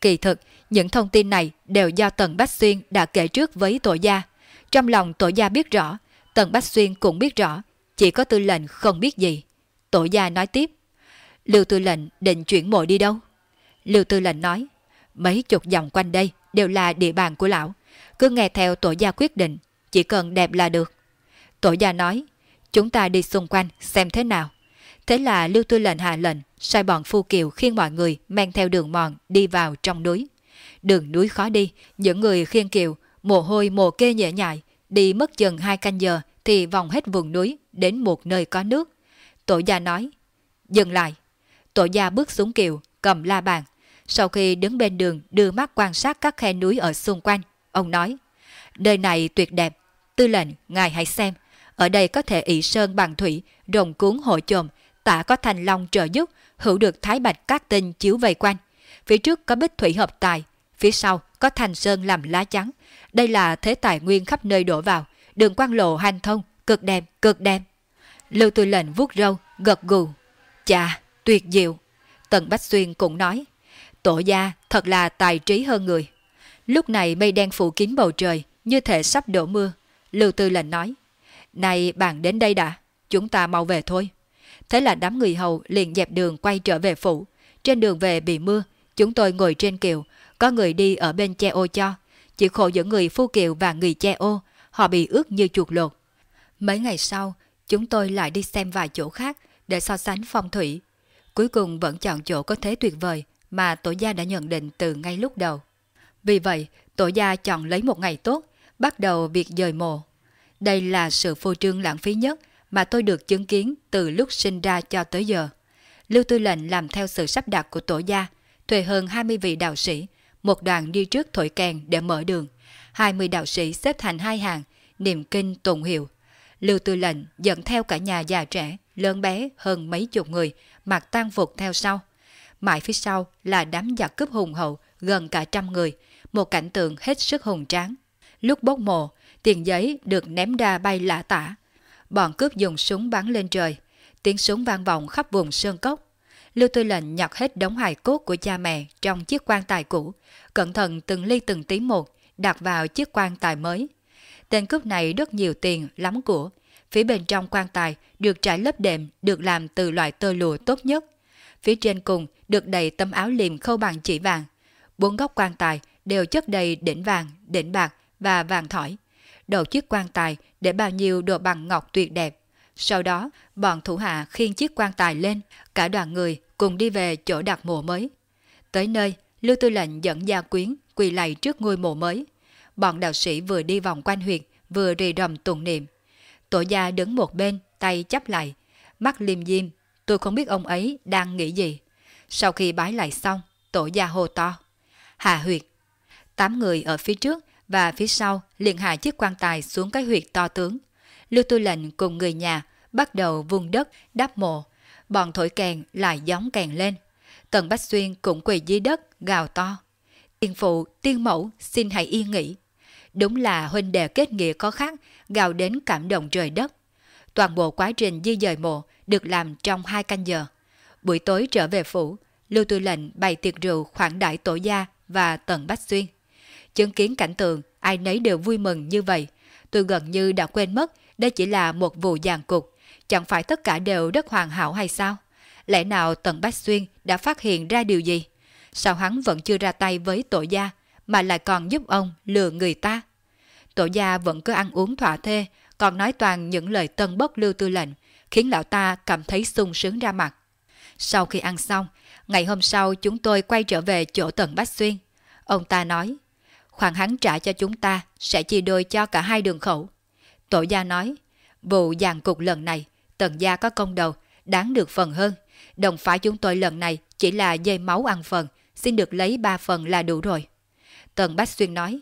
Kỳ thực, những thông tin này đều do Tần Bách Xuyên đã kể trước với tổ gia. Trong lòng tổ gia biết rõ, Tần Bách Xuyên cũng biết rõ, chỉ có tư lệnh không biết gì. Tổ gia nói tiếp, Lưu tư lệnh định chuyển mộ đi đâu? Lưu tư lệnh nói, mấy chục dòng quanh đây đều là địa bàn của lão. Cứ nghe theo tổ gia quyết định, chỉ cần đẹp là được. Tổ gia nói, chúng ta đi xung quanh xem thế nào. Thế là Lưu Tư lệnh hạ lệnh, sai bọn phu kiều khiêng mọi người men theo đường mòn đi vào trong núi. Đường núi khó đi, những người khiêng kiều, mồ hôi mồ kê nhẹ nhại, đi mất chừng hai canh giờ thì vòng hết vùng núi đến một nơi có nước. Tổ gia nói, dừng lại. Tổ gia bước xuống kiều, cầm la bàn. Sau khi đứng bên đường đưa mắt quan sát các khe núi ở xung quanh, ông nói, nơi này tuyệt đẹp, tư lệnh, ngài hãy xem. Ở đây có thể ị sơn bằng thủy, rồng cuốn hội chồm, tả có thành long trợ giúp, hữu được thái bạch các tinh chiếu vây quanh. Phía trước có bích thủy hợp tài, phía sau có thành sơn làm lá trắng. Đây là thế tài nguyên khắp nơi đổ vào, đường quan lộ hành thông, cực đẹp, cực đẹp. Lưu tư lệnh vuốt râu, gật gù. Chà, tuyệt diệu. Tần Bách Xuyên cũng nói, tổ gia thật là tài trí hơn người. Lúc này mây đen phủ kín bầu trời, như thể sắp đổ mưa. Lưu tư lệnh nói, này bạn đến đây đã, chúng ta mau về thôi. Thế là đám người hầu liền dẹp đường quay trở về phủ. Trên đường về bị mưa, chúng tôi ngồi trên kiều, có người đi ở bên che ô cho. Chỉ khổ giữa người phu kiều và người che ô, họ bị ướt như chuột lột. Mấy ngày sau, chúng tôi lại đi xem vài chỗ khác để so sánh phong thủy. Cuối cùng vẫn chọn chỗ có thế tuyệt vời mà tổ gia đã nhận định từ ngay lúc đầu. Vì vậy, tổ gia chọn lấy một ngày tốt, bắt đầu việc dời mộ. Đây là sự phô trương lãng phí nhất mà tôi được chứng kiến từ lúc sinh ra cho tới giờ. Lưu Tư lệnh làm theo sự sắp đặt của tổ gia, thuê hơn 20 vị đạo sĩ, một đoàn đi trước thổi kèn để mở đường. 20 đạo sĩ xếp thành hai hàng, niệm kinh tụng hiệu. Lưu Tư lệnh dẫn theo cả nhà già trẻ, lớn bé hơn mấy chục người, mặc tang phục theo sau. Mãi phía sau là đám giặc cướp hùng hậu gần cả trăm người, một cảnh tượng hết sức hùng tráng. Lúc bốc mộ, tiền giấy được ném ra bay lạ tả, bọn cướp dùng súng bắn lên trời. Tiếng súng vang vọng khắp vùng sơn cốc. Lưu Tư lệnh nhặt hết đống hài cốt của cha mẹ trong chiếc quan tài cũ, cẩn thận từng ly từng tí một, đặt vào chiếc quan tài mới. Tên cướp này rất nhiều tiền, lắm của. Phía bên trong quan tài được trải lớp đệm được làm từ loại tơ lụa tốt nhất. Phía trên cùng được đầy tấm áo liềm khâu bằng chỉ vàng. Bốn góc quan tài đều chất đầy đỉnh vàng, đỉnh bạc và vàng thỏi đầu chiếc quan tài để bao nhiêu đồ bằng ngọc tuyệt đẹp. Sau đó, bọn thủ hạ khiêng chiếc quan tài lên, cả đoàn người cùng đi về chỗ đặt mộ mới. Tới nơi, Lưu Tư lệnh dẫn gia quyến quỳ lạy trước ngôi mộ mới. Bọn đạo sĩ vừa đi vòng quanh huyệt, vừa rì rầm tụng niệm. Tổ gia đứng một bên, tay chắp lại, mắt liêm diêm, tôi không biết ông ấy đang nghĩ gì. Sau khi bái lại xong, tổ gia hô to. Hạ huyệt. Tám người ở phía trước và phía sau liền hạ chiếc quan tài xuống cái huyệt to tướng. Lưu Tư lệnh cùng người nhà bắt đầu vùng đất đắp mộ, bọn thổi kèn lại gióng kèn lên. Tần Bách Xuyên cũng quỳ dưới đất gào to. Tiên phụ, tiên mẫu, xin hãy yên nghỉ. Đúng là huynh đệ kết nghĩa có khác, gào đến cảm động trời đất. Toàn bộ quá trình di dời mộ được làm trong hai canh giờ. Buổi tối trở về phủ, Lưu Tư lệnh bày tiệc rượu khoản đại tổ gia và Tần Bách Xuyên. Chứng kiến cảnh tượng, ai nấy đều vui mừng như vậy. Tôi gần như đã quên mất đây chỉ là một vụ giàn cục. Chẳng phải tất cả đều rất hoàn hảo hay sao? Lẽ nào Tần Bách Xuyên đã phát hiện ra điều gì? Sao hắn vẫn chưa ra tay với tổ gia, mà lại còn giúp ông lừa người ta? Tổ gia vẫn cứ ăn uống thỏa thê, còn nói toàn những lời tân bốc lưu tư lệnh, khiến lão ta cảm thấy sung sướng ra mặt. Sau khi ăn xong, ngày hôm sau chúng tôi quay trở về chỗ Tần Bách Xuyên. Ông ta nói, khoản hắn trả cho chúng ta sẽ chia đôi cho cả hai đường khẩu. Tổ gia nói, vụ giàn cục lần này, Tần gia có công đầu, đáng được phần hơn. Đồng phái chúng tôi lần này chỉ là dây máu ăn phần, xin được lấy ba phần là đủ rồi. Tần Bách Xuyên nói,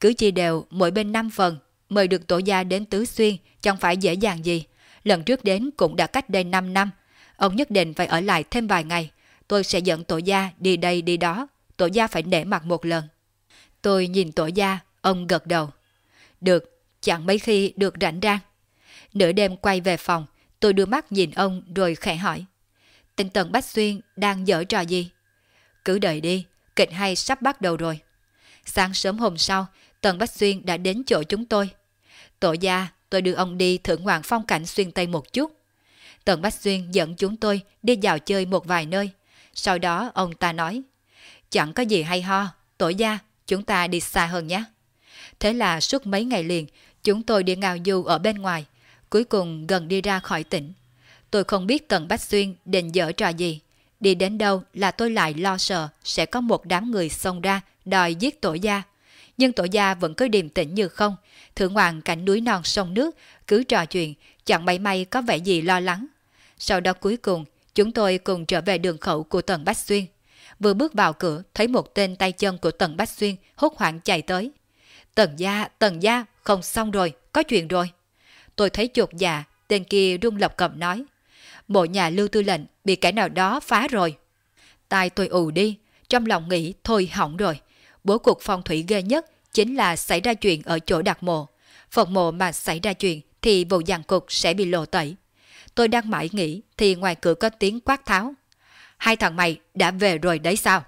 cứ chia đều mỗi bên 5 phần, mời được tổ gia đến Tứ Xuyên chẳng phải dễ dàng gì. Lần trước đến cũng đã cách đây 5 năm, ông nhất định phải ở lại thêm vài ngày. Tôi sẽ dẫn tổ gia đi đây đi đó, tổ gia phải nể mặt một lần. Tôi nhìn tổ gia, ông gật đầu. Được, chẳng mấy khi được rảnh rang. Nửa đêm quay về phòng, tôi đưa mắt nhìn ông rồi khẽ hỏi. Tinh tần Bách Xuyên đang dở trò gì? Cứ đợi đi, kịch hay sắp bắt đầu rồi. Sáng sớm hôm sau, Tần Bách Xuyên đã đến chỗ chúng tôi. Tổ gia, tôi đưa ông đi thưởng ngoạn phong cảnh xuyên Tây một chút. Tần Bách Xuyên dẫn chúng tôi đi dạo chơi một vài nơi. Sau đó ông ta nói, chẳng có gì hay ho, tổ gia, chúng ta đi xa hơn nhé. Thế là suốt mấy ngày liền, chúng tôi đi ngào du ở bên ngoài, cuối cùng gần đi ra khỏi tỉnh. Tôi không biết Tần Bách Xuyên định dở trò gì. Đi đến đâu là tôi lại lo sợ sẽ có một đám người xông ra đòi giết tổ gia. Nhưng tổ gia vẫn cứ điềm tĩnh như không, thưởng ngoạn cảnh núi non sông nước, cứ trò chuyện, chẳng may may có vẻ gì lo lắng. Sau đó cuối cùng, chúng tôi cùng trở về đường khẩu của Tần Bách Xuyên. Vừa bước vào cửa, thấy một tên tay chân của Tần Bách Xuyên hốt hoảng chạy tới. Tần gia, Tần gia, không xong rồi, có chuyện rồi. Tôi thấy chuột già dạ, tên kia rung lập cầm nói. Bộ nhà lưu tư lệnh bị kẻ nào đó phá rồi. Tai tôi ù đi, trong lòng nghĩ thôi hỏng rồi. Bố cuộc phong thủy ghê nhất chính là xảy ra chuyện ở chỗ đặt mộ. Phần mộ mà xảy ra chuyện thì vụ giàn cục sẽ bị lộ tẩy. Tôi đang mãi nghĩ thì ngoài cửa có tiếng quát tháo. Hai thằng mày đã về rồi đấy sao?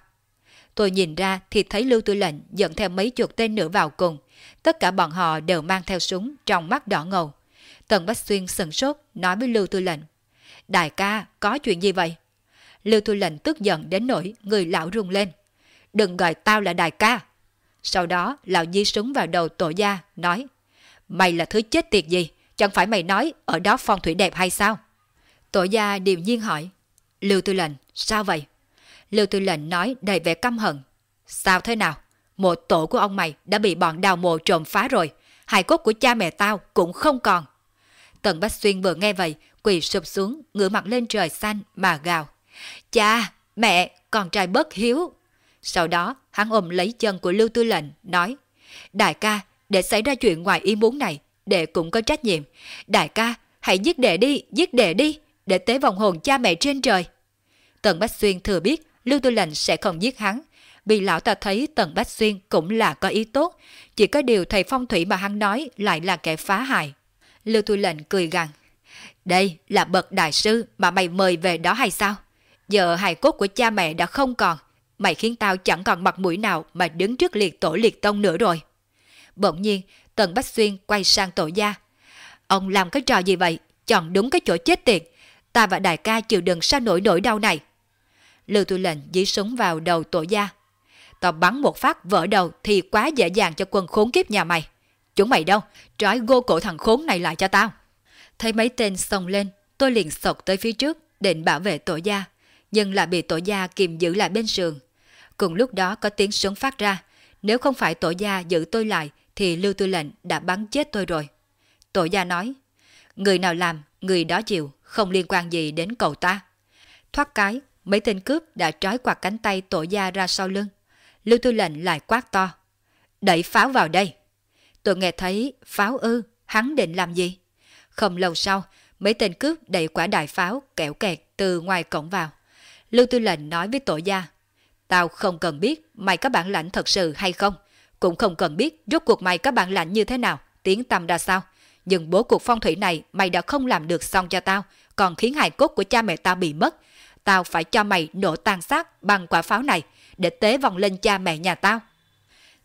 Tôi nhìn ra thì thấy Lưu Tư lệnh dẫn theo mấy chục tên nữa vào cùng. Tất cả bọn họ đều mang theo súng trong mắt đỏ ngầu. Tần Bách Xuyên sừng sốt nói với Lưu Tư lệnh. Đại ca, có chuyện gì vậy? Lưu Tư lệnh tức giận đến nỗi người lão rung lên. Đừng gọi tao là đại ca. Sau đó lão di súng vào đầu tổ gia, nói. Mày là thứ chết tiệt gì? Chẳng phải mày nói ở đó phong thủy đẹp hay sao? Tổ gia điềm nhiên hỏi. Lưu Tư lệnh, sao vậy? Lưu Tư lệnh nói đầy vẻ căm hận. Sao thế nào? Một tổ của ông mày đã bị bọn đào mộ trộm phá rồi. Hài cốt của cha mẹ tao cũng không còn. Tần Bách Xuyên vừa nghe vậy, quỳ sụp xuống, ngửa mặt lên trời xanh mà gào. Cha, mẹ, con trai bất hiếu. Sau đó, hắn ôm lấy chân của Lưu Tư lệnh, nói. Đại ca, để xảy ra chuyện ngoài ý muốn này, đệ cũng có trách nhiệm. Đại ca, hãy giết đệ đi, giết đệ đi, để tế vòng hồn cha mẹ trên trời. Tần Bách Xuyên thừa biết Lưu Tư lệnh sẽ không giết hắn, vì lão ta thấy Tần Bách Xuyên cũng là có ý tốt, chỉ có điều thầy phong thủy mà hắn nói lại là kẻ phá hại. Lưu Tư lệnh cười gằn. Đây là bậc đại sư mà mày mời về đó hay sao? Giờ hài cốt của cha mẹ đã không còn, mày khiến tao chẳng còn mặt mũi nào mà đứng trước liệt tổ liệt tông nữa rồi. Bỗng nhiên, Tần Bách Xuyên quay sang tổ gia. Ông làm cái trò gì vậy? Chọn đúng cái chỗ chết tiệt. Ta và đại ca chịu đựng sao nổi nỗi đau này. Lưu Tư lệnh dí súng vào đầu tổ gia. Tao bắn một phát vỡ đầu thì quá dễ dàng cho quân khốn kiếp nhà mày. Chúng mày đâu? Trói gô cổ thằng khốn này lại cho tao. Thấy mấy tên xông lên, tôi liền sọc tới phía trước, định bảo vệ tổ gia, nhưng lại bị tổ gia kìm giữ lại bên sườn. Cùng lúc đó có tiếng súng phát ra, nếu không phải tổ gia giữ tôi lại thì lưu tư lệnh đã bắn chết tôi rồi. Tổ gia nói, người nào làm, người đó chịu, không liên quan gì đến cậu ta. Thoát cái, mấy tên cướp đã trói quạt cánh tay tổ gia ra sau lưng. Lưu tư lệnh lại quát to. Đẩy pháo vào đây. Tôi nghe thấy pháo ư, hắn định làm gì? Không lâu sau, mấy tên cướp đẩy quả đại pháo kẹo kẹt từ ngoài cổng vào. Lưu tư lệnh nói với tổ gia. Tao không cần biết mày có bản lãnh thật sự hay không. Cũng không cần biết rốt cuộc mày có bản lãnh như thế nào, tiếng tâm ra sao. Nhưng bố cuộc phong thủy này mày đã không làm được xong cho tao, còn khiến hài cốt của cha mẹ tao bị mất. Tao phải cho mày nổ tan xác bằng quả pháo này để tế vòng lên cha mẹ nhà tao.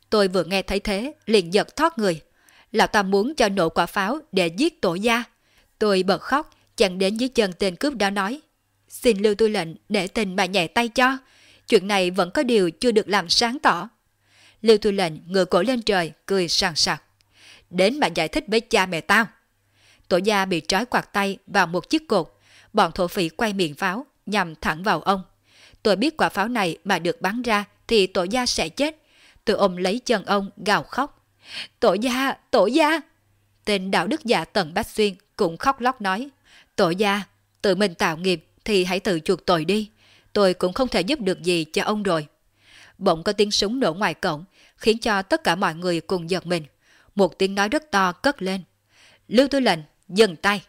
Tôi vừa nghe thấy thế, liền giật thoát người. Lão ta muốn cho nổ quả pháo để giết tổ gia. Tôi bật khóc, chẳng đến dưới chân tên cướp đó nói. Xin lưu tôi lệnh để tình mà nhẹ tay cho. chuyện này vẫn có điều chưa được làm sáng tỏ. Lưu tôi lệnh ngửa cổ lên trời, cười sàng sặc. Đến mà giải thích với cha mẹ tao. Tổ gia bị trói quạt tay vào một chiếc cột, bọn thổ phỉ quay miệng pháo, nhằm thẳng vào ông. Tôi biết quả pháo này mà được bắn ra thì tổ gia sẽ chết. Tôi ôm lấy chân ông gào khóc. Tổ gia, tổ gia! Tên đạo đức giả Tần Bách Xuyên cũng khóc lóc nói. Tổ gia, tự mình tạo nghiệp thì hãy tự chuộc tội đi. Tôi cũng không thể giúp được gì cho ông rồi. Bỗng có tiếng súng nổ ngoài cổng, khiến cho tất cả mọi người cùng giật mình. Một tiếng nói rất to cất lên. Lưu tư lệnh, dừng tay.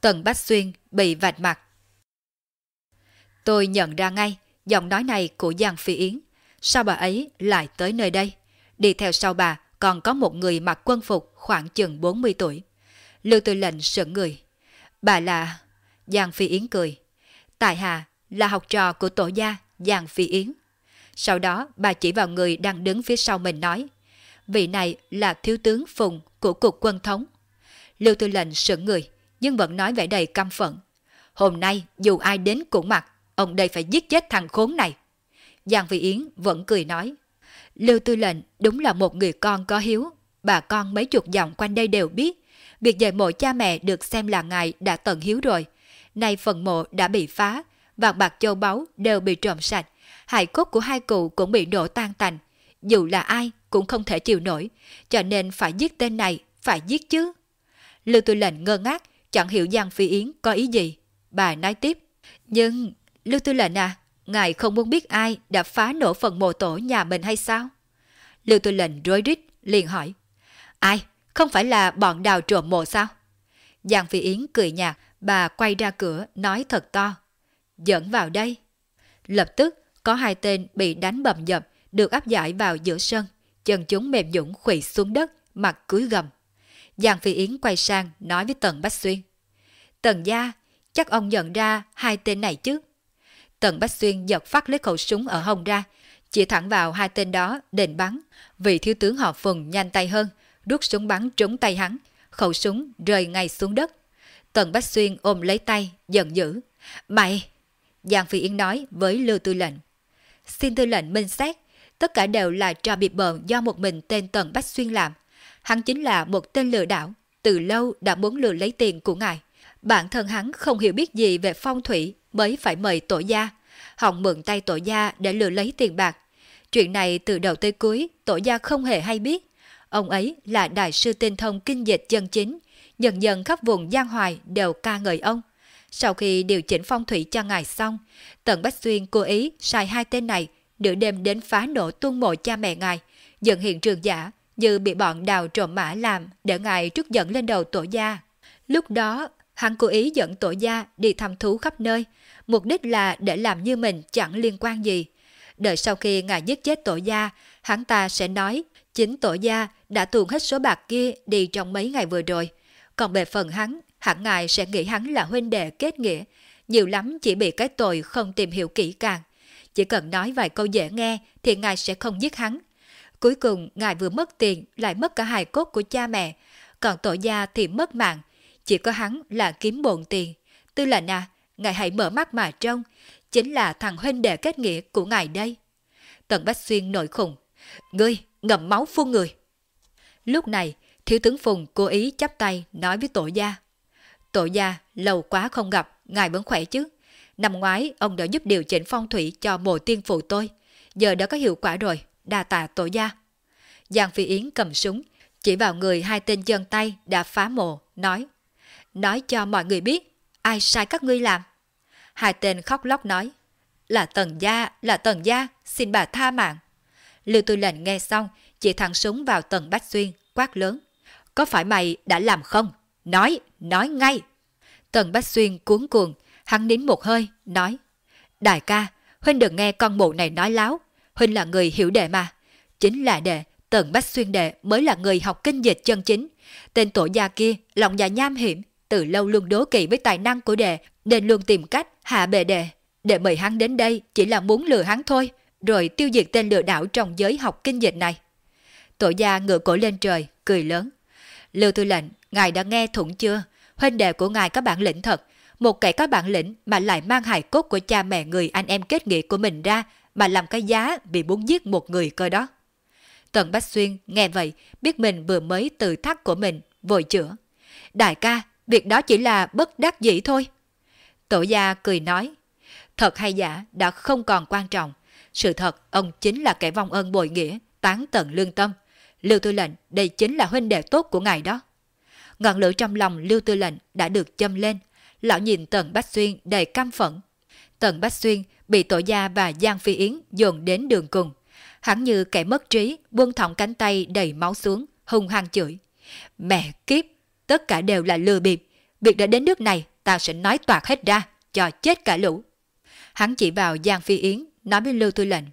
Tần Bách Xuyên bị vạch mặt. Tôi nhận ra ngay giọng nói này của Giang Phi Yến. Sao bà ấy lại tới nơi đây? Đi theo sau bà còn có một người mặc quân phục khoảng chừng 40 tuổi. Lưu Tư lệnh sững người. Bà là... Giang Phi Yến cười. Tại Hà là học trò của tổ gia Giang Phi Yến. Sau đó bà chỉ vào người đang đứng phía sau mình nói. Vị này là thiếu tướng Phùng của cục quân thống. Lưu Tư lệnh sững người nhưng vẫn nói vẻ đầy căm phẫn. Hôm nay dù ai đến cũng mặc, ông đây phải giết chết thằng khốn này. Giang Phi Yến vẫn cười nói. Lưu Tư lệnh đúng là một người con có hiếu. Bà con mấy chục dòng quanh đây đều biết. Việc dạy mộ cha mẹ được xem là ngài đã tận hiếu rồi. Nay phần mộ đã bị phá, vàng bạc châu báu đều bị trộm sạch. hải cốt của hai cụ cũng bị đổ tan tành. Dù là ai cũng không thể chịu nổi, cho nên phải giết tên này, phải giết chứ. Lưu Tư lệnh ngơ ngác, chẳng hiểu Giang Phi Yến có ý gì. Bà nói tiếp, nhưng Lưu Tư lệnh à, ngài không muốn biết ai đã phá nổ phần mộ tổ nhà mình hay sao? Lưu Tư lệnh rối rít, liền hỏi, ai, không phải là bọn đào trộm mộ sao? Giang Phi Yến cười nhạt, bà quay ra cửa nói thật to. Dẫn vào đây. Lập tức có hai tên bị đánh bầm dập được áp giải vào giữa sân. Chân chúng mềm dũng khủy xuống đất, mặt cúi gầm. Giang Phi Yến quay sang nói với Tần Bách Xuyên. Tần gia, chắc ông nhận ra hai tên này chứ? Tần Bách Xuyên giật phát lấy khẩu súng ở hông ra, chỉ thẳng vào hai tên đó định bắn. Vị thiếu tướng họ Phùng nhanh tay hơn, rút súng bắn trúng tay hắn, khẩu súng rơi ngay xuống đất. Tần Bách Xuyên ôm lấy tay, giận dữ. Mày! Giang Phi Yến nói với Lưu Tư lệnh. Xin tư lệnh minh xét, tất cả đều là trò bị bợn do một mình tên Tần Bách Xuyên làm. Hắn chính là một tên lừa đảo, từ lâu đã muốn lừa lấy tiền của ngài. Bản thân hắn không hiểu biết gì về phong thủy mới phải mời tổ gia. Họng mượn tay tổ gia để lừa lấy tiền bạc. Chuyện này từ đầu tới cuối tổ gia không hề hay biết. Ông ấy là đại sư tinh thông kinh dịch chân chính, dần dần khắp vùng Giang Hoài đều ca ngợi ông. Sau khi điều chỉnh phong thủy cho ngài xong, Tần Bách Xuyên cố ý sai hai tên này nửa đêm đến phá nổ tuôn mộ cha mẹ ngài, dựng hiện trường giả như bị bọn đào trộm mã làm để ngài trút giận lên đầu tổ gia. Lúc đó, hắn cố ý dẫn tổ gia đi thăm thú khắp nơi, mục đích là để làm như mình chẳng liên quan gì. Đợi sau khi ngài giết chết tổ gia, hắn ta sẽ nói chính tổ gia đã tuồn hết số bạc kia đi trong mấy ngày vừa rồi. Còn về phần hắn, hẳn ngài sẽ nghĩ hắn là huynh đệ kết nghĩa, nhiều lắm chỉ bị cái tội không tìm hiểu kỹ càng. Chỉ cần nói vài câu dễ nghe thì ngài sẽ không giết hắn. Cuối cùng ngài vừa mất tiền lại mất cả hài cốt của cha mẹ, còn tổ gia thì mất mạng. Chỉ có hắn là kiếm bộn tiền. Tư lệnh à, ngài hãy mở mắt mà trông, chính là thằng huynh đệ kết nghĩa của ngài đây. Tần Bách Xuyên nổi khùng. Ngươi, ngậm máu phun người. Lúc này, thiếu tướng Phùng cố ý chắp tay nói với tổ gia. Tổ gia, lâu quá không gặp, ngài vẫn khỏe chứ. Năm ngoái, ông đã giúp điều chỉnh phong thủy cho mộ tiên phụ tôi. Giờ đã có hiệu quả rồi, đa tạ tổ gia. Giang Phi Yến cầm súng, chỉ vào người hai tên chân tay đã phá mộ, nói. Nói cho mọi người biết, ai sai các ngươi làm. Hai tên khóc lóc nói. Là tần gia, là tần gia, xin bà tha mạng. Lưu tư lệnh nghe xong, chỉ thẳng súng vào tần Bách Xuyên, quát lớn. Có phải mày đã làm không? Nói, nói ngay. Tần Bách Xuyên cuốn cuồng, hắn nín một hơi, nói. Đại ca, Huynh đừng nghe con mụ này nói láo. Huynh là người hiểu đệ mà. Chính là đệ, Tần Bách Xuyên đệ mới là người học kinh dịch chân chính. Tên tổ gia kia, lòng dạ nham hiểm, từ lâu luôn đố kỵ với tài năng của đệ, nên luôn tìm cách hạ bệ đệ. Đệ mời hắn đến đây chỉ là muốn lừa hắn thôi, rồi tiêu diệt tên lừa đảo trong giới học kinh dịch này. Tổ gia ngựa cổ lên trời, cười lớn. Lưu Tư lệnh, ngài đã nghe thủng chưa? Huynh đệ của ngài có bản lĩnh thật. Một kẻ có bản lĩnh mà lại mang hài cốt của cha mẹ người anh em kết nghĩa của mình ra mà làm cái giá vì muốn giết một người cơ đó. Tần Bách Xuyên nghe vậy, biết mình vừa mới từ thắt của mình, vội chữa. Đại ca, việc đó chỉ là bất đắc dĩ thôi. Tổ gia cười nói, thật hay giả đã không còn quan trọng. Sự thật, ông chính là kẻ vong ơn bội nghĩa, tán tận lương tâm. Lưu Tư lệnh, đây chính là huynh đệ tốt của ngài đó. Ngọn lửa trong lòng Lưu Tư lệnh đã được châm lên. Lão nhìn Tần Bách Xuyên đầy căm phẫn. Tần Bách Xuyên bị tổ gia và Giang Phi Yến dồn đến đường cùng. Hắn như kẻ mất trí, buông thõng cánh tay đầy máu xuống, hung hăng chửi. Mẹ kiếp, tất cả đều là lừa bịp. Việc đã đến nước này, ta sẽ nói toạc hết ra, cho chết cả lũ. Hắn chỉ vào Giang Phi Yến, nói với Lưu Tư lệnh.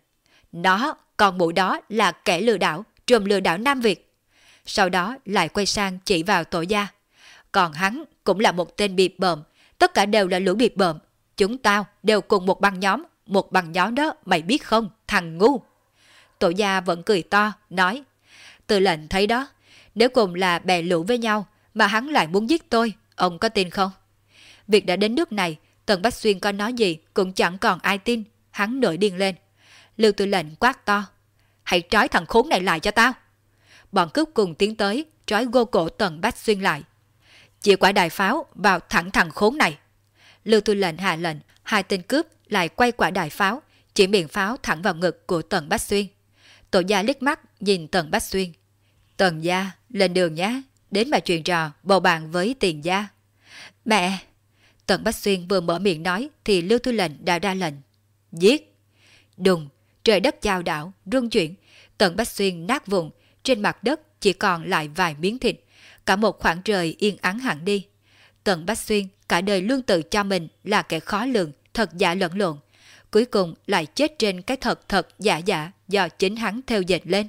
Nó, con mụ đó là kẻ lừa đảo, trùm lừa đảo Nam Việt. Sau đó lại quay sang chỉ vào tổ gia. Còn hắn cũng là một tên bịp bợm, tất cả đều là lũ bịp bợm. Chúng tao đều cùng một băng nhóm, một băng nhóm đó mày biết không, thằng ngu. Tổ gia vẫn cười to, nói. từ lệnh thấy đó, nếu cùng là bè lũ với nhau mà hắn lại muốn giết tôi, ông có tin không? Việc đã đến nước này, Tần Bách Xuyên có nói gì cũng chẳng còn ai tin, hắn nổi điên lên. Lưu tư lệnh quát to. Hãy trói thằng khốn này lại cho tao. Bọn cướp cùng tiến tới, trói gô cổ Tần Bách Xuyên lại. Chịu quả đại pháo vào thẳng thằng khốn này. Lưu tư lệnh hạ lệnh, hai tên cướp lại quay quả đại pháo, chỉ miệng pháo thẳng vào ngực của Tần Bách Xuyên. Tổ gia liếc mắt nhìn Tần Bách Xuyên. Tần gia, lên đường nhé, đến mà truyền trò, bầu bàn với tiền gia. Mẹ! Tần Bách Xuyên vừa mở miệng nói thì Lưu Tư lệnh đã ra lệnh. Giết! Đùng! Trời đất chao đảo, rung chuyển. Tần Bách Xuyên nát vùng, trên mặt đất chỉ còn lại vài miếng thịt. Cả một khoảng trời yên ắng hẳn đi. Tần Bách Xuyên cả đời luôn tự cho mình là kẻ khó lường, thật giả lẫn lộn. Cuối cùng lại chết trên cái thật thật giả giả do chính hắn theo dệt lên.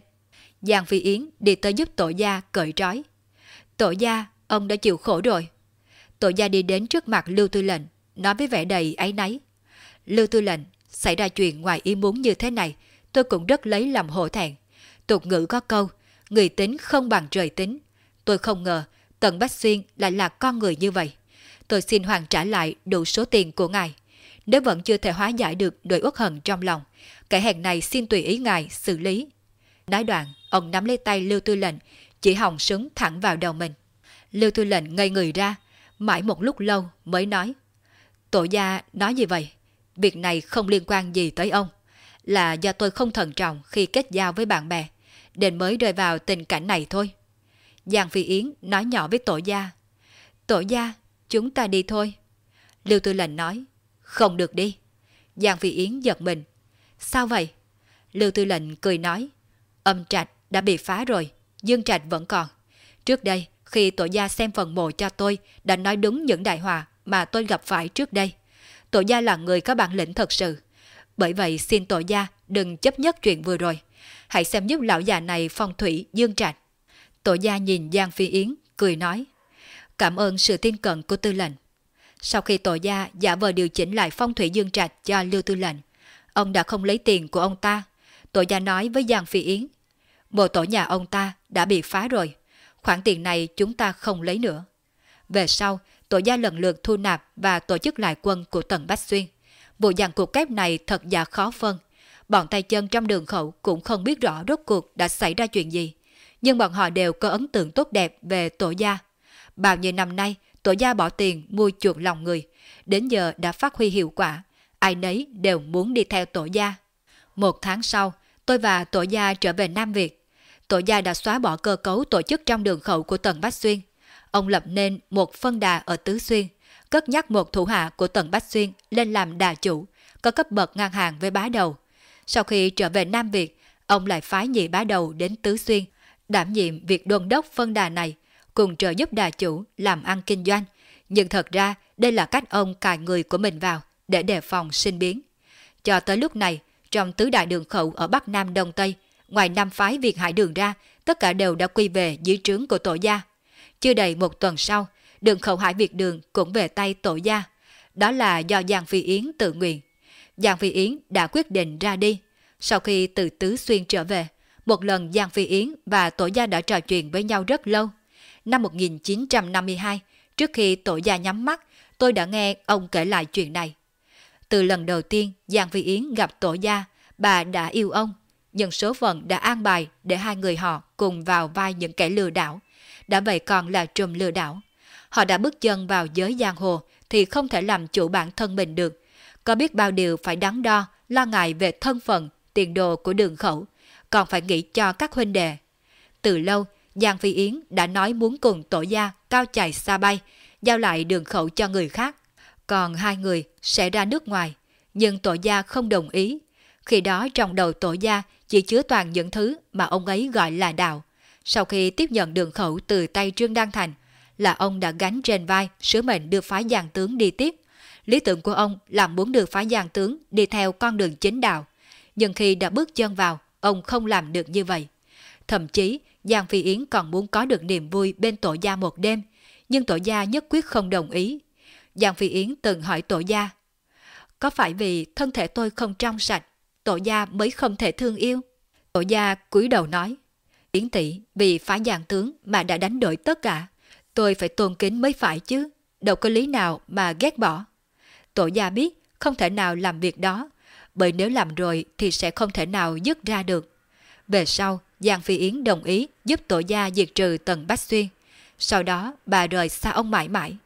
Giang Phi Yến đi tới giúp tổ gia cởi trói. Tổ gia, ông đã chịu khổ rồi. Tổ gia đi đến trước mặt Lưu Tư lệnh, nói với vẻ đầy áy náy. Lưu Tư lệnh, xảy ra chuyện ngoài ý muốn như thế này, tôi cũng rất lấy làm hổ thẹn. Tục ngữ có câu, người tính không bằng trời tính. Tôi không ngờ Tần Bách Xuyên lại là con người như vậy. Tôi xin hoàn trả lại đủ số tiền của ngài. Nếu vẫn chưa thể hóa giải được nỗi uất hận trong lòng, kẻ hèn này xin tùy ý ngài xử lý. Nói đoạn, ông nắm lấy tay Lưu Tư lệnh, chỉ hòng súng thẳng vào đầu mình. Lưu Tư lệnh ngây người ra, mãi một lúc lâu mới nói. Tổ gia nói gì vậy? Việc này không liên quan gì tới ông. Là do tôi không thận trọng khi kết giao với bạn bè, nên mới rơi vào tình cảnh này thôi. Giang Phi Yến nói nhỏ với tổ gia. Tổ gia, chúng ta đi thôi. Lưu Tư lệnh nói. Không được đi. Giang Phi Yến giật mình. Sao vậy? Lưu Tư lệnh cười nói. Âm trạch đã bị phá rồi, dương trạch vẫn còn. Trước đây, khi tổ gia xem phần mộ cho tôi, đã nói đúng những đại hòa mà tôi gặp phải trước đây. Tổ gia là người có bản lĩnh thật sự. Bởi vậy xin tổ gia đừng chấp nhất chuyện vừa rồi. Hãy xem giúp lão già này phong thủy dương trạch. Tổ gia nhìn Giang Phi Yến, cười nói. Cảm ơn sự tin cận của tư lệnh. Sau khi tổ gia giả vờ điều chỉnh lại phong thủy dương trạch cho Lưu Tư lệnh, ông đã không lấy tiền của ông ta. Tổ gia nói với Giang Phi Yến, bộ tổ nhà ông ta đã bị phá rồi, khoản tiền này chúng ta không lấy nữa. Về sau, tổ gia lần lượt thu nạp và tổ chức lại quân của Tần Bách Xuyên. Bộ dàn cuộc kép này thật giả khó phân. Bọn tay chân trong đường khẩu cũng không biết rõ rốt cuộc đã xảy ra chuyện gì. Nhưng bọn họ đều có ấn tượng tốt đẹp về tổ gia. Bao nhiêu năm nay, tổ gia bỏ tiền mua chuộng lòng người, đến giờ đã phát huy hiệu quả, ai nấy đều muốn đi theo tổ gia. Một tháng sau, tôi và tổ gia trở về Nam Việt. Tổ gia đã xóa bỏ cơ cấu tổ chức trong đường khẩu của Tần Bách Xuyên. Ông lập nên một phân đà ở Tứ Xuyên, cất nhắc một thủ hạ của Tần Bách Xuyên lên làm đà chủ, có cấp bậc ngang hàng với bá đầu. Sau khi trở về Nam Việt, ông lại phái nhị bá đầu đến Tứ Xuyên, đảm nhiệm việc đôn đốc phân đà này, cùng trợ giúp đà chủ làm ăn kinh doanh. Nhưng thật ra đây là cách ông cài người của mình vào để đề phòng sinh biến. Cho tới lúc này, trong tứ đại đường khẩu ở Bắc Nam Đông Tây, ngoài năm phái Việt Hải đường ra, tất cả đều đã quy về dưới trướng của tổ gia. Chưa đầy một tuần sau, đường khẩu Hải Việt đường cũng về tay tổ gia. Đó là do Giang Phi Yến tự nguyện. Giang Phi Yến đã quyết định ra đi. Sau khi từ Tứ Xuyên trở về, một lần Giang Phi Yến và tổ gia đã trò chuyện với nhau rất lâu. Năm 1952, trước khi tổ gia nhắm mắt, tôi đã nghe ông kể lại chuyện này. Từ lần đầu tiên Giang Phi Yến gặp tổ gia, bà đã yêu ông, nhưng số phận đã an bài để hai người họ cùng vào vai những kẻ lừa đảo. Đã vậy còn là trùm lừa đảo. Họ đã bước chân vào giới giang hồ thì không thể làm chủ bản thân mình được. Có biết bao điều phải đắn đo, lo ngại về thân phận, tiền đồ của đường khẩu, còn phải nghĩ cho các huynh đệ. Từ lâu, Giang Phi Yến đã nói muốn cùng tổ gia cao chạy xa bay, giao lại đường khẩu cho người khác. Còn hai người sẽ ra nước ngoài, nhưng tổ gia không đồng ý. Khi đó trong đầu tổ gia chỉ chứa toàn những thứ mà ông ấy gọi là đạo. Sau khi tiếp nhận đường khẩu từ tay Trương Đăng Thành, là ông đã gánh trên vai sứ mệnh đưa phái giang tướng đi tiếp. Lý tưởng của ông là muốn đưa phái giang tướng đi theo con đường chính đạo. Nhưng khi đã bước chân vào, ông không làm được như vậy. Thậm chí, Giang Phi Yến còn muốn có được niềm vui bên tổ gia một đêm, nhưng tổ gia nhất quyết không đồng ý. Giang Phi Yến từng hỏi tổ gia, có phải vì thân thể tôi không trong sạch, tổ gia mới không thể thương yêu? Tổ gia cúi đầu nói, Yến tỷ vì phá giang tướng mà đã đánh đổi tất cả, tôi phải tôn kính mới phải chứ, đâu có lý nào mà ghét bỏ. Tổ gia biết không thể nào làm việc đó, bởi nếu làm rồi thì sẽ không thể nào dứt ra được. Về sau, Giang Phi Yến đồng ý giúp tổ gia diệt trừ Tần Bách Xuyên. Sau đó, bà rời xa ông mãi mãi.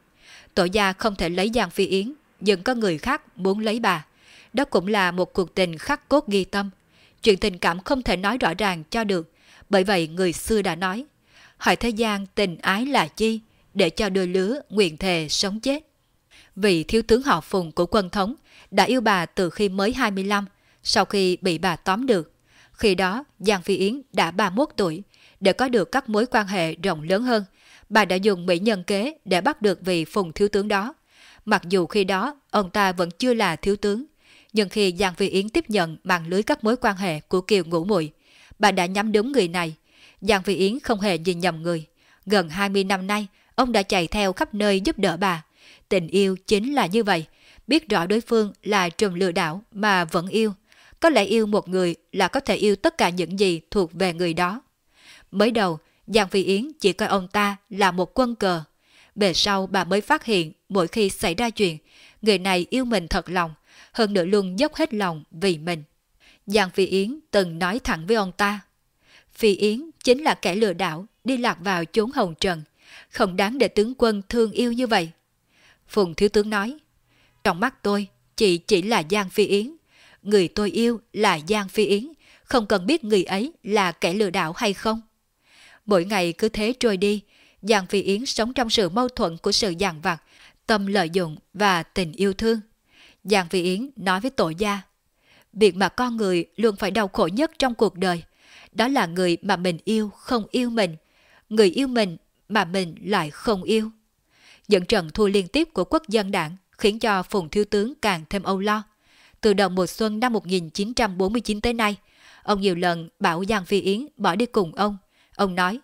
Tổ gia không thể lấy Giang Phi Yến, nhưng có người khác muốn lấy bà. Đó cũng là một cuộc tình khắc cốt ghi tâm. Chuyện tình cảm không thể nói rõ ràng cho được, bởi vậy người xưa đã nói, hỏi thế gian tình ái là chi, để cho đôi lứa nguyện thề sống chết. Vị thiếu tướng họ Phùng của quân thống đã yêu bà từ khi mới 25, sau khi bị bà tóm được. Khi đó, Giang Phi Yến đã 31 tuổi, để có được các mối quan hệ rộng lớn hơn, bà đã dùng mỹ nhân kế để bắt được vị Phùng thiếu tướng đó. Mặc dù khi đó, ông ta vẫn chưa là thiếu tướng, nhưng khi Giang Phi Yến tiếp nhận mạng lưới các mối quan hệ của Kiều Ngũ Mùi, bà đã nhắm đúng người này. Giang Phi Yến không hề nhìn nhầm người. Gần 20 năm nay, ông đã chạy theo khắp nơi giúp đỡ bà. Tình yêu chính là như vậy, biết rõ đối phương là trùm lừa đảo mà vẫn yêu. Có lẽ yêu một người là có thể yêu tất cả những gì thuộc về người đó. Mới đầu, Giang Phi Yến chỉ coi ông ta là một quân cờ. Về sau bà mới phát hiện mỗi khi xảy ra chuyện, người này yêu mình thật lòng, hơn nữa luôn dốc hết lòng vì mình. Giang Phi Yến từng nói thẳng với ông ta. Phi Yến chính là kẻ lừa đảo đi lạc vào chốn hồng trần, không đáng để tướng quân thương yêu như vậy. Phùng Thiếu Tướng nói, trong mắt tôi, chị chỉ là Giang Phi Yến. Người tôi yêu là Giang Phi Yến, không cần biết người ấy là kẻ lừa đảo hay không. Mỗi ngày cứ thế trôi đi, Giang Phi Yến sống trong sự mâu thuẫn của sự giàn vặt, tâm lợi dụng và tình yêu thương. Giang Phi Yến nói với tổ gia, việc mà con người luôn phải đau khổ nhất trong cuộc đời, đó là người mà mình yêu không yêu mình, người yêu mình mà mình lại không yêu. Những trận thua liên tiếp của quốc dân đảng khiến cho Phùng Thiếu Tướng càng thêm âu lo. Từ đầu mùa xuân năm 1949 tới nay, ông nhiều lần bảo Giang Phi Yến bỏ đi cùng ông. Ông nói,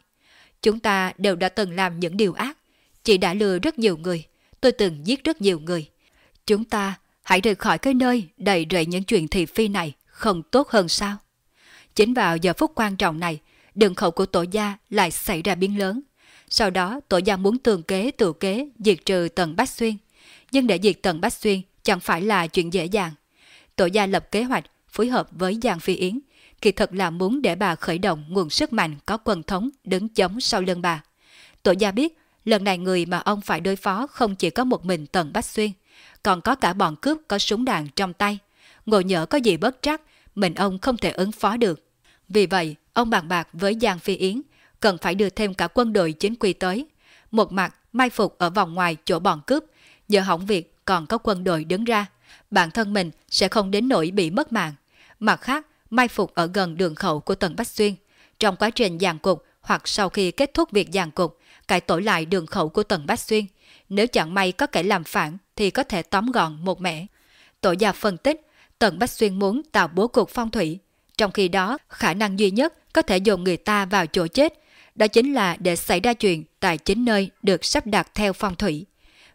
chúng ta đều đã từng làm những điều ác. Chị đã lừa rất nhiều người, tôi từng giết rất nhiều người. Chúng ta hãy rời khỏi cái nơi đầy rẫy những chuyện thị phi này không tốt hơn sao? Chính vào giờ phút quan trọng này, đường khẩu của tổ gia lại xảy ra biến lớn. Sau đó tổ gia muốn tường kế tự kế diệt trừ Tần Bách Xuyên. Nhưng để diệt Tần Bách Xuyên chẳng phải là chuyện dễ dàng. Tổ gia lập kế hoạch phối hợp với Giang Phi Yến, kỳ thật là muốn để bà khởi động nguồn sức mạnh có quần thống đứng chống sau lưng bà. Tổ gia biết lần này người mà ông phải đối phó không chỉ có một mình Tần Bách Xuyên, còn có cả bọn cướp có súng đạn trong tay. Ngồi nhỡ có gì bất trắc, mình ông không thể ứng phó được. Vì vậy, ông bàn bạc với Giang Phi Yến, cần phải đưa thêm cả quân đội chính quy tới. Một mặt, mai phục ở vòng ngoài chỗ bọn cướp, giờ hỏng việc còn có quân đội đứng ra. Bản thân mình sẽ không đến nỗi bị mất mạng. Mặt khác, mai phục ở gần đường khẩu của Tần Bách Xuyên. Trong quá trình giàn cục hoặc sau khi kết thúc việc giàn cục, cải tổ lại đường khẩu của Tần Bách Xuyên. Nếu chẳng may có kẻ làm phản thì có thể tóm gọn một mẻ. Tổ gia phân tích, Tần Bách Xuyên muốn tạo bố cục phong thủy. Trong khi đó, khả năng duy nhất có thể dồn người ta vào chỗ chết, đó chính là để xảy ra chuyện tại chính nơi được sắp đặt theo phong thủy.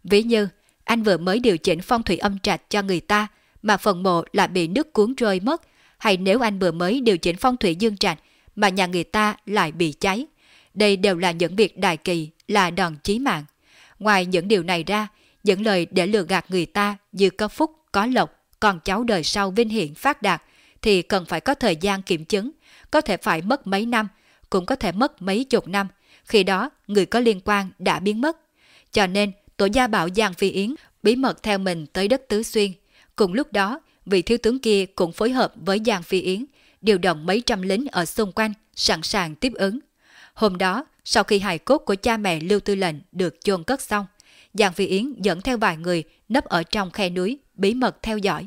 Ví như, anh vừa mới điều chỉnh phong thủy âm trạch cho người ta, mà phần mộ lại bị nước cuốn rơi mất, hay nếu anh vừa mới điều chỉnh phong thủy dương trạch, mà nhà người ta lại bị cháy. Đây đều là những việc đại kỳ, là đòn chí mạng. Ngoài những điều này ra, Những lời để lừa gạt người ta như có phúc, có lộc, còn cháu đời sau vinh hiển phát đạt thì cần phải có thời gian kiểm chứng, có thể phải mất mấy năm, cũng có thể mất mấy chục năm. Khi đó, người có liên quan đã biến mất. Cho nên, tổ gia bảo Giang Phi Yến bí mật theo mình tới đất Tứ Xuyên. Cùng lúc đó, vị thiếu tướng kia cũng phối hợp với Giang Phi Yến, điều động mấy trăm lính ở xung quanh, sẵn sàng tiếp ứng. Hôm đó, sau khi hài cốt của cha mẹ Lưu Tư Lệnh được chôn cất xong, Giang Phi Yến dẫn theo vài người nấp ở trong khe núi, bí mật theo dõi.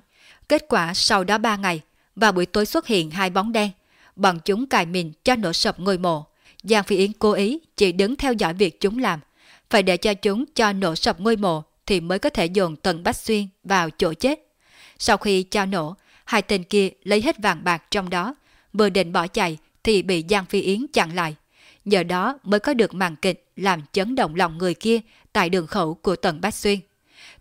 Kết quả sau đó ba ngày, vào buổi tối xuất hiện hai bóng đen. Bọn chúng cài mình cho nổ sập ngôi mộ. Giang Phi Yến cố ý chỉ đứng theo dõi việc chúng làm. Phải để cho chúng cho nổ sập ngôi mộ thì mới có thể dồn Tần Bách Xuyên vào chỗ chết. Sau khi cho nổ, hai tên kia lấy hết vàng bạc trong đó, vừa định bỏ chạy thì bị Giang Phi Yến chặn lại. Nhờ đó mới có được màn kịch làm chấn động lòng người kia tại đường khẩu của Tần Bách Xuyên.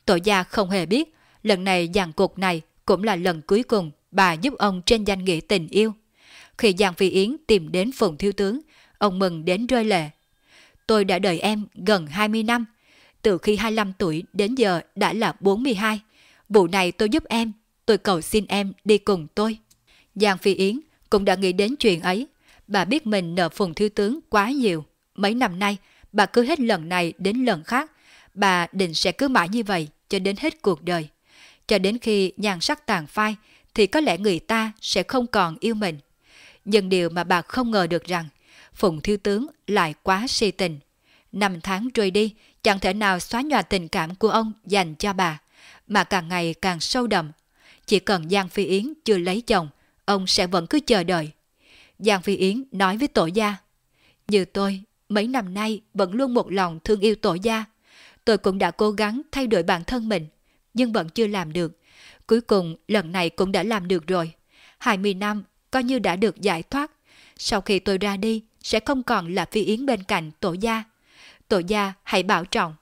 Tổ gia không hề biết, lần này giàn cuộc này cũng là lần cuối cùng bà giúp ông trên danh nghĩa tình yêu. Khi Giang Phi Yến tìm đến Phùng Thiếu Tướng, ông mừng đến rơi lệ. Tôi đã đợi em gần 20 năm, từ khi 25 tuổi đến giờ đã là 42. Vụ này tôi giúp em, tôi cầu xin em đi cùng tôi. Giang Phi Yến cũng đã nghĩ đến chuyện ấy. Bà biết mình nợ Phùng Thiếu Tướng quá nhiều. Mấy năm nay, bà cứ hết lần này đến lần khác. Bà định sẽ cứ mãi như vậy cho đến hết cuộc đời. Cho đến khi nhàn sắc tàn phai, thì có lẽ người ta sẽ không còn yêu mình. Nhưng điều mà bà không ngờ được rằng, Phùng Thiếu Tướng lại quá si tình. Năm tháng trôi đi, chẳng thể nào xóa nhòa tình cảm của ông dành cho bà, mà càng ngày càng sâu đậm. Chỉ cần Giang Phi Yến chưa lấy chồng, ông sẽ vẫn cứ chờ đợi. Giang Phi Yến nói với tổ gia, Như tôi, mấy năm nay vẫn luôn một lòng thương yêu tổ gia. Tôi cũng đã cố gắng thay đổi bản thân mình, nhưng vẫn chưa làm được. Cuối cùng lần này cũng đã làm được rồi. 20 năm coi như đã được giải thoát. Sau khi tôi ra đi, sẽ không còn là Phi Yến bên cạnh tổ gia. Tổ gia hãy bảo trọng.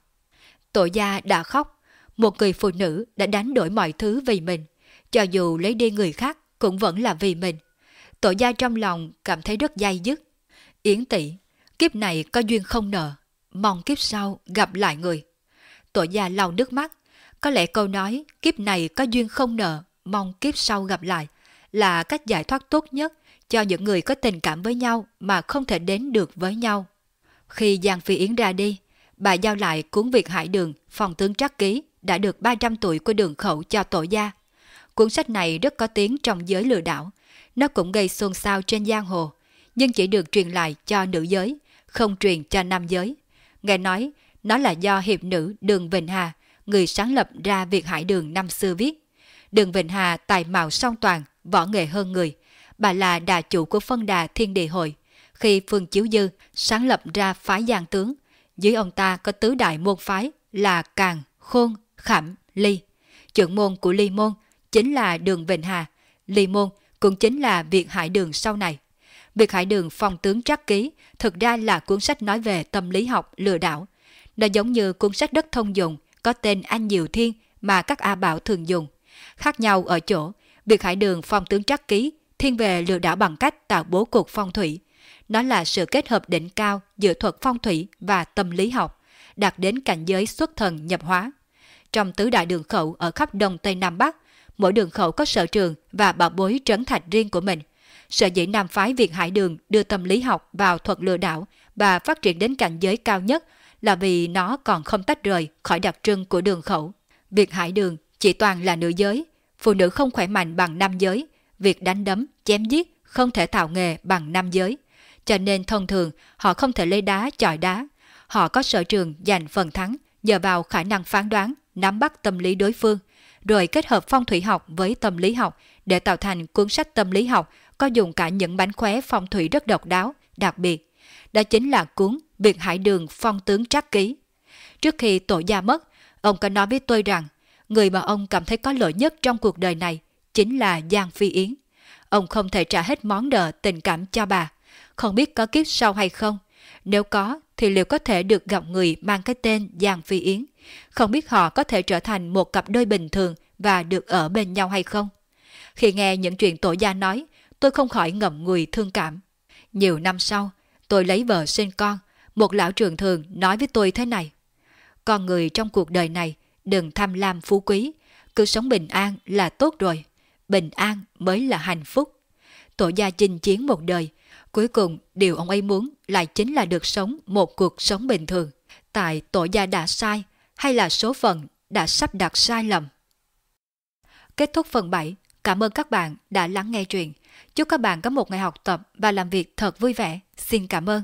Tổ gia đã khóc. Một người phụ nữ đã đánh đổi mọi thứ vì mình. Cho dù lấy đi người khác cũng vẫn là vì mình. Tổ gia trong lòng cảm thấy rất dai dứt. Yến tỷ, kiếp này có duyên không nợ. Mong kiếp sau gặp lại người. Tổ gia lau nước mắt. Có lẽ câu nói kiếp này có duyên không nợ, mong kiếp sau gặp lại là cách giải thoát tốt nhất cho những người có tình cảm với nhau mà không thể đến được với nhau. Khi Giang Phi Yến ra đi, bà giao lại cuốn Việt Hải Đường, phòng tướng trắc ký đã được 300 tuổi của đường khẩu cho tổ gia. Cuốn sách này rất có tiếng trong giới lừa đảo. Nó cũng gây xôn xao trên giang hồ, nhưng chỉ được truyền lại cho nữ giới, không truyền cho nam giới. Nghe nói, nó là do hiệp nữ Đường Vịnh Hà, người sáng lập ra Việt Hải Đường năm xưa viết. Đường Vịnh Hà tài mạo song toàn, võ nghệ hơn người. Bà là đà chủ của phân đà thiên địa hội. Khi Phương Chiếu Dư sáng lập ra phái giang tướng, dưới ông ta có tứ đại môn phái là Càng, Khôn, khảm Ly. Trưởng môn của Ly Môn chính là Đường Vịnh Hà. Ly Môn cũng chính là Việt Hải Đường sau này. Việt Hải Đường phong tướng trắc ký thực ra là cuốn sách nói về tâm lý học lừa đảo. Nó giống như cuốn sách đất thông dụng có tên Anh Diệu Thiên mà các A Bảo thường dùng. Khác nhau ở chỗ, Việt Hải Đường phong tướng trắc ký thiên về lừa đảo bằng cách tạo bố cục phong thủy. Nó là sự kết hợp đỉnh cao giữa thuật phong thủy và tâm lý học, đạt đến cảnh giới xuất thần nhập hóa. Trong tứ đại đường khẩu ở khắp Đông Tây Nam Bắc, mỗi đường khẩu có sở trường và bảo bối trấn thạch riêng của mình. Sở dĩ Nam phái Việt Hải Đường đưa tâm lý học vào thuật lừa đảo và phát triển đến cảnh giới cao nhất là vì nó còn không tách rời khỏi đặc trưng của đường khẩu. Việt Hải Đường chỉ toàn là nữ giới, phụ nữ không khỏe mạnh bằng nam giới, việc đánh đấm, chém giết không thể tạo nghề bằng nam giới. Cho nên thông thường họ không thể lấy đá chọi đá. Họ có sở trường giành phần thắng nhờ vào khả năng phán đoán, nắm bắt tâm lý đối phương, rồi kết hợp phong thủy học với tâm lý học để tạo thành cuốn sách tâm lý học có dùng cả những bánh khóe phong thủy rất độc đáo, đặc biệt. Đó chính là cuốn "việc Hải Đường Phong Tướng Trắc Ký. Trước khi tổ gia mất, ông có nói với tôi rằng người mà ông cảm thấy có lợi nhất trong cuộc đời này chính là Giang Phi Yến. Ông không thể trả hết món nợ tình cảm cho bà, không biết có kiếp sau hay không. Nếu có, thì liệu có thể được gặp người mang cái tên Giang Phi Yến? Không biết họ có thể trở thành một cặp đôi bình thường và được ở bên nhau hay không? Khi nghe những chuyện tổ gia nói, tôi không khỏi ngậm ngùi thương cảm. Nhiều năm sau, tôi lấy vợ sinh con, một lão trường thường nói với tôi thế này. Con người trong cuộc đời này đừng tham lam phú quý, cứ sống bình an là tốt rồi. Bình an mới là hạnh phúc. Tổ gia chinh chiến một đời, cuối cùng điều ông ấy muốn lại chính là được sống một cuộc sống bình thường. Tại tổ gia đã sai hay là số phận đã sắp đặt sai lầm? Kết thúc phần 7. Cảm ơn các bạn đã lắng nghe truyện. Chúc các bạn có một ngày học tập và làm việc thật vui vẻ. Xin cảm ơn.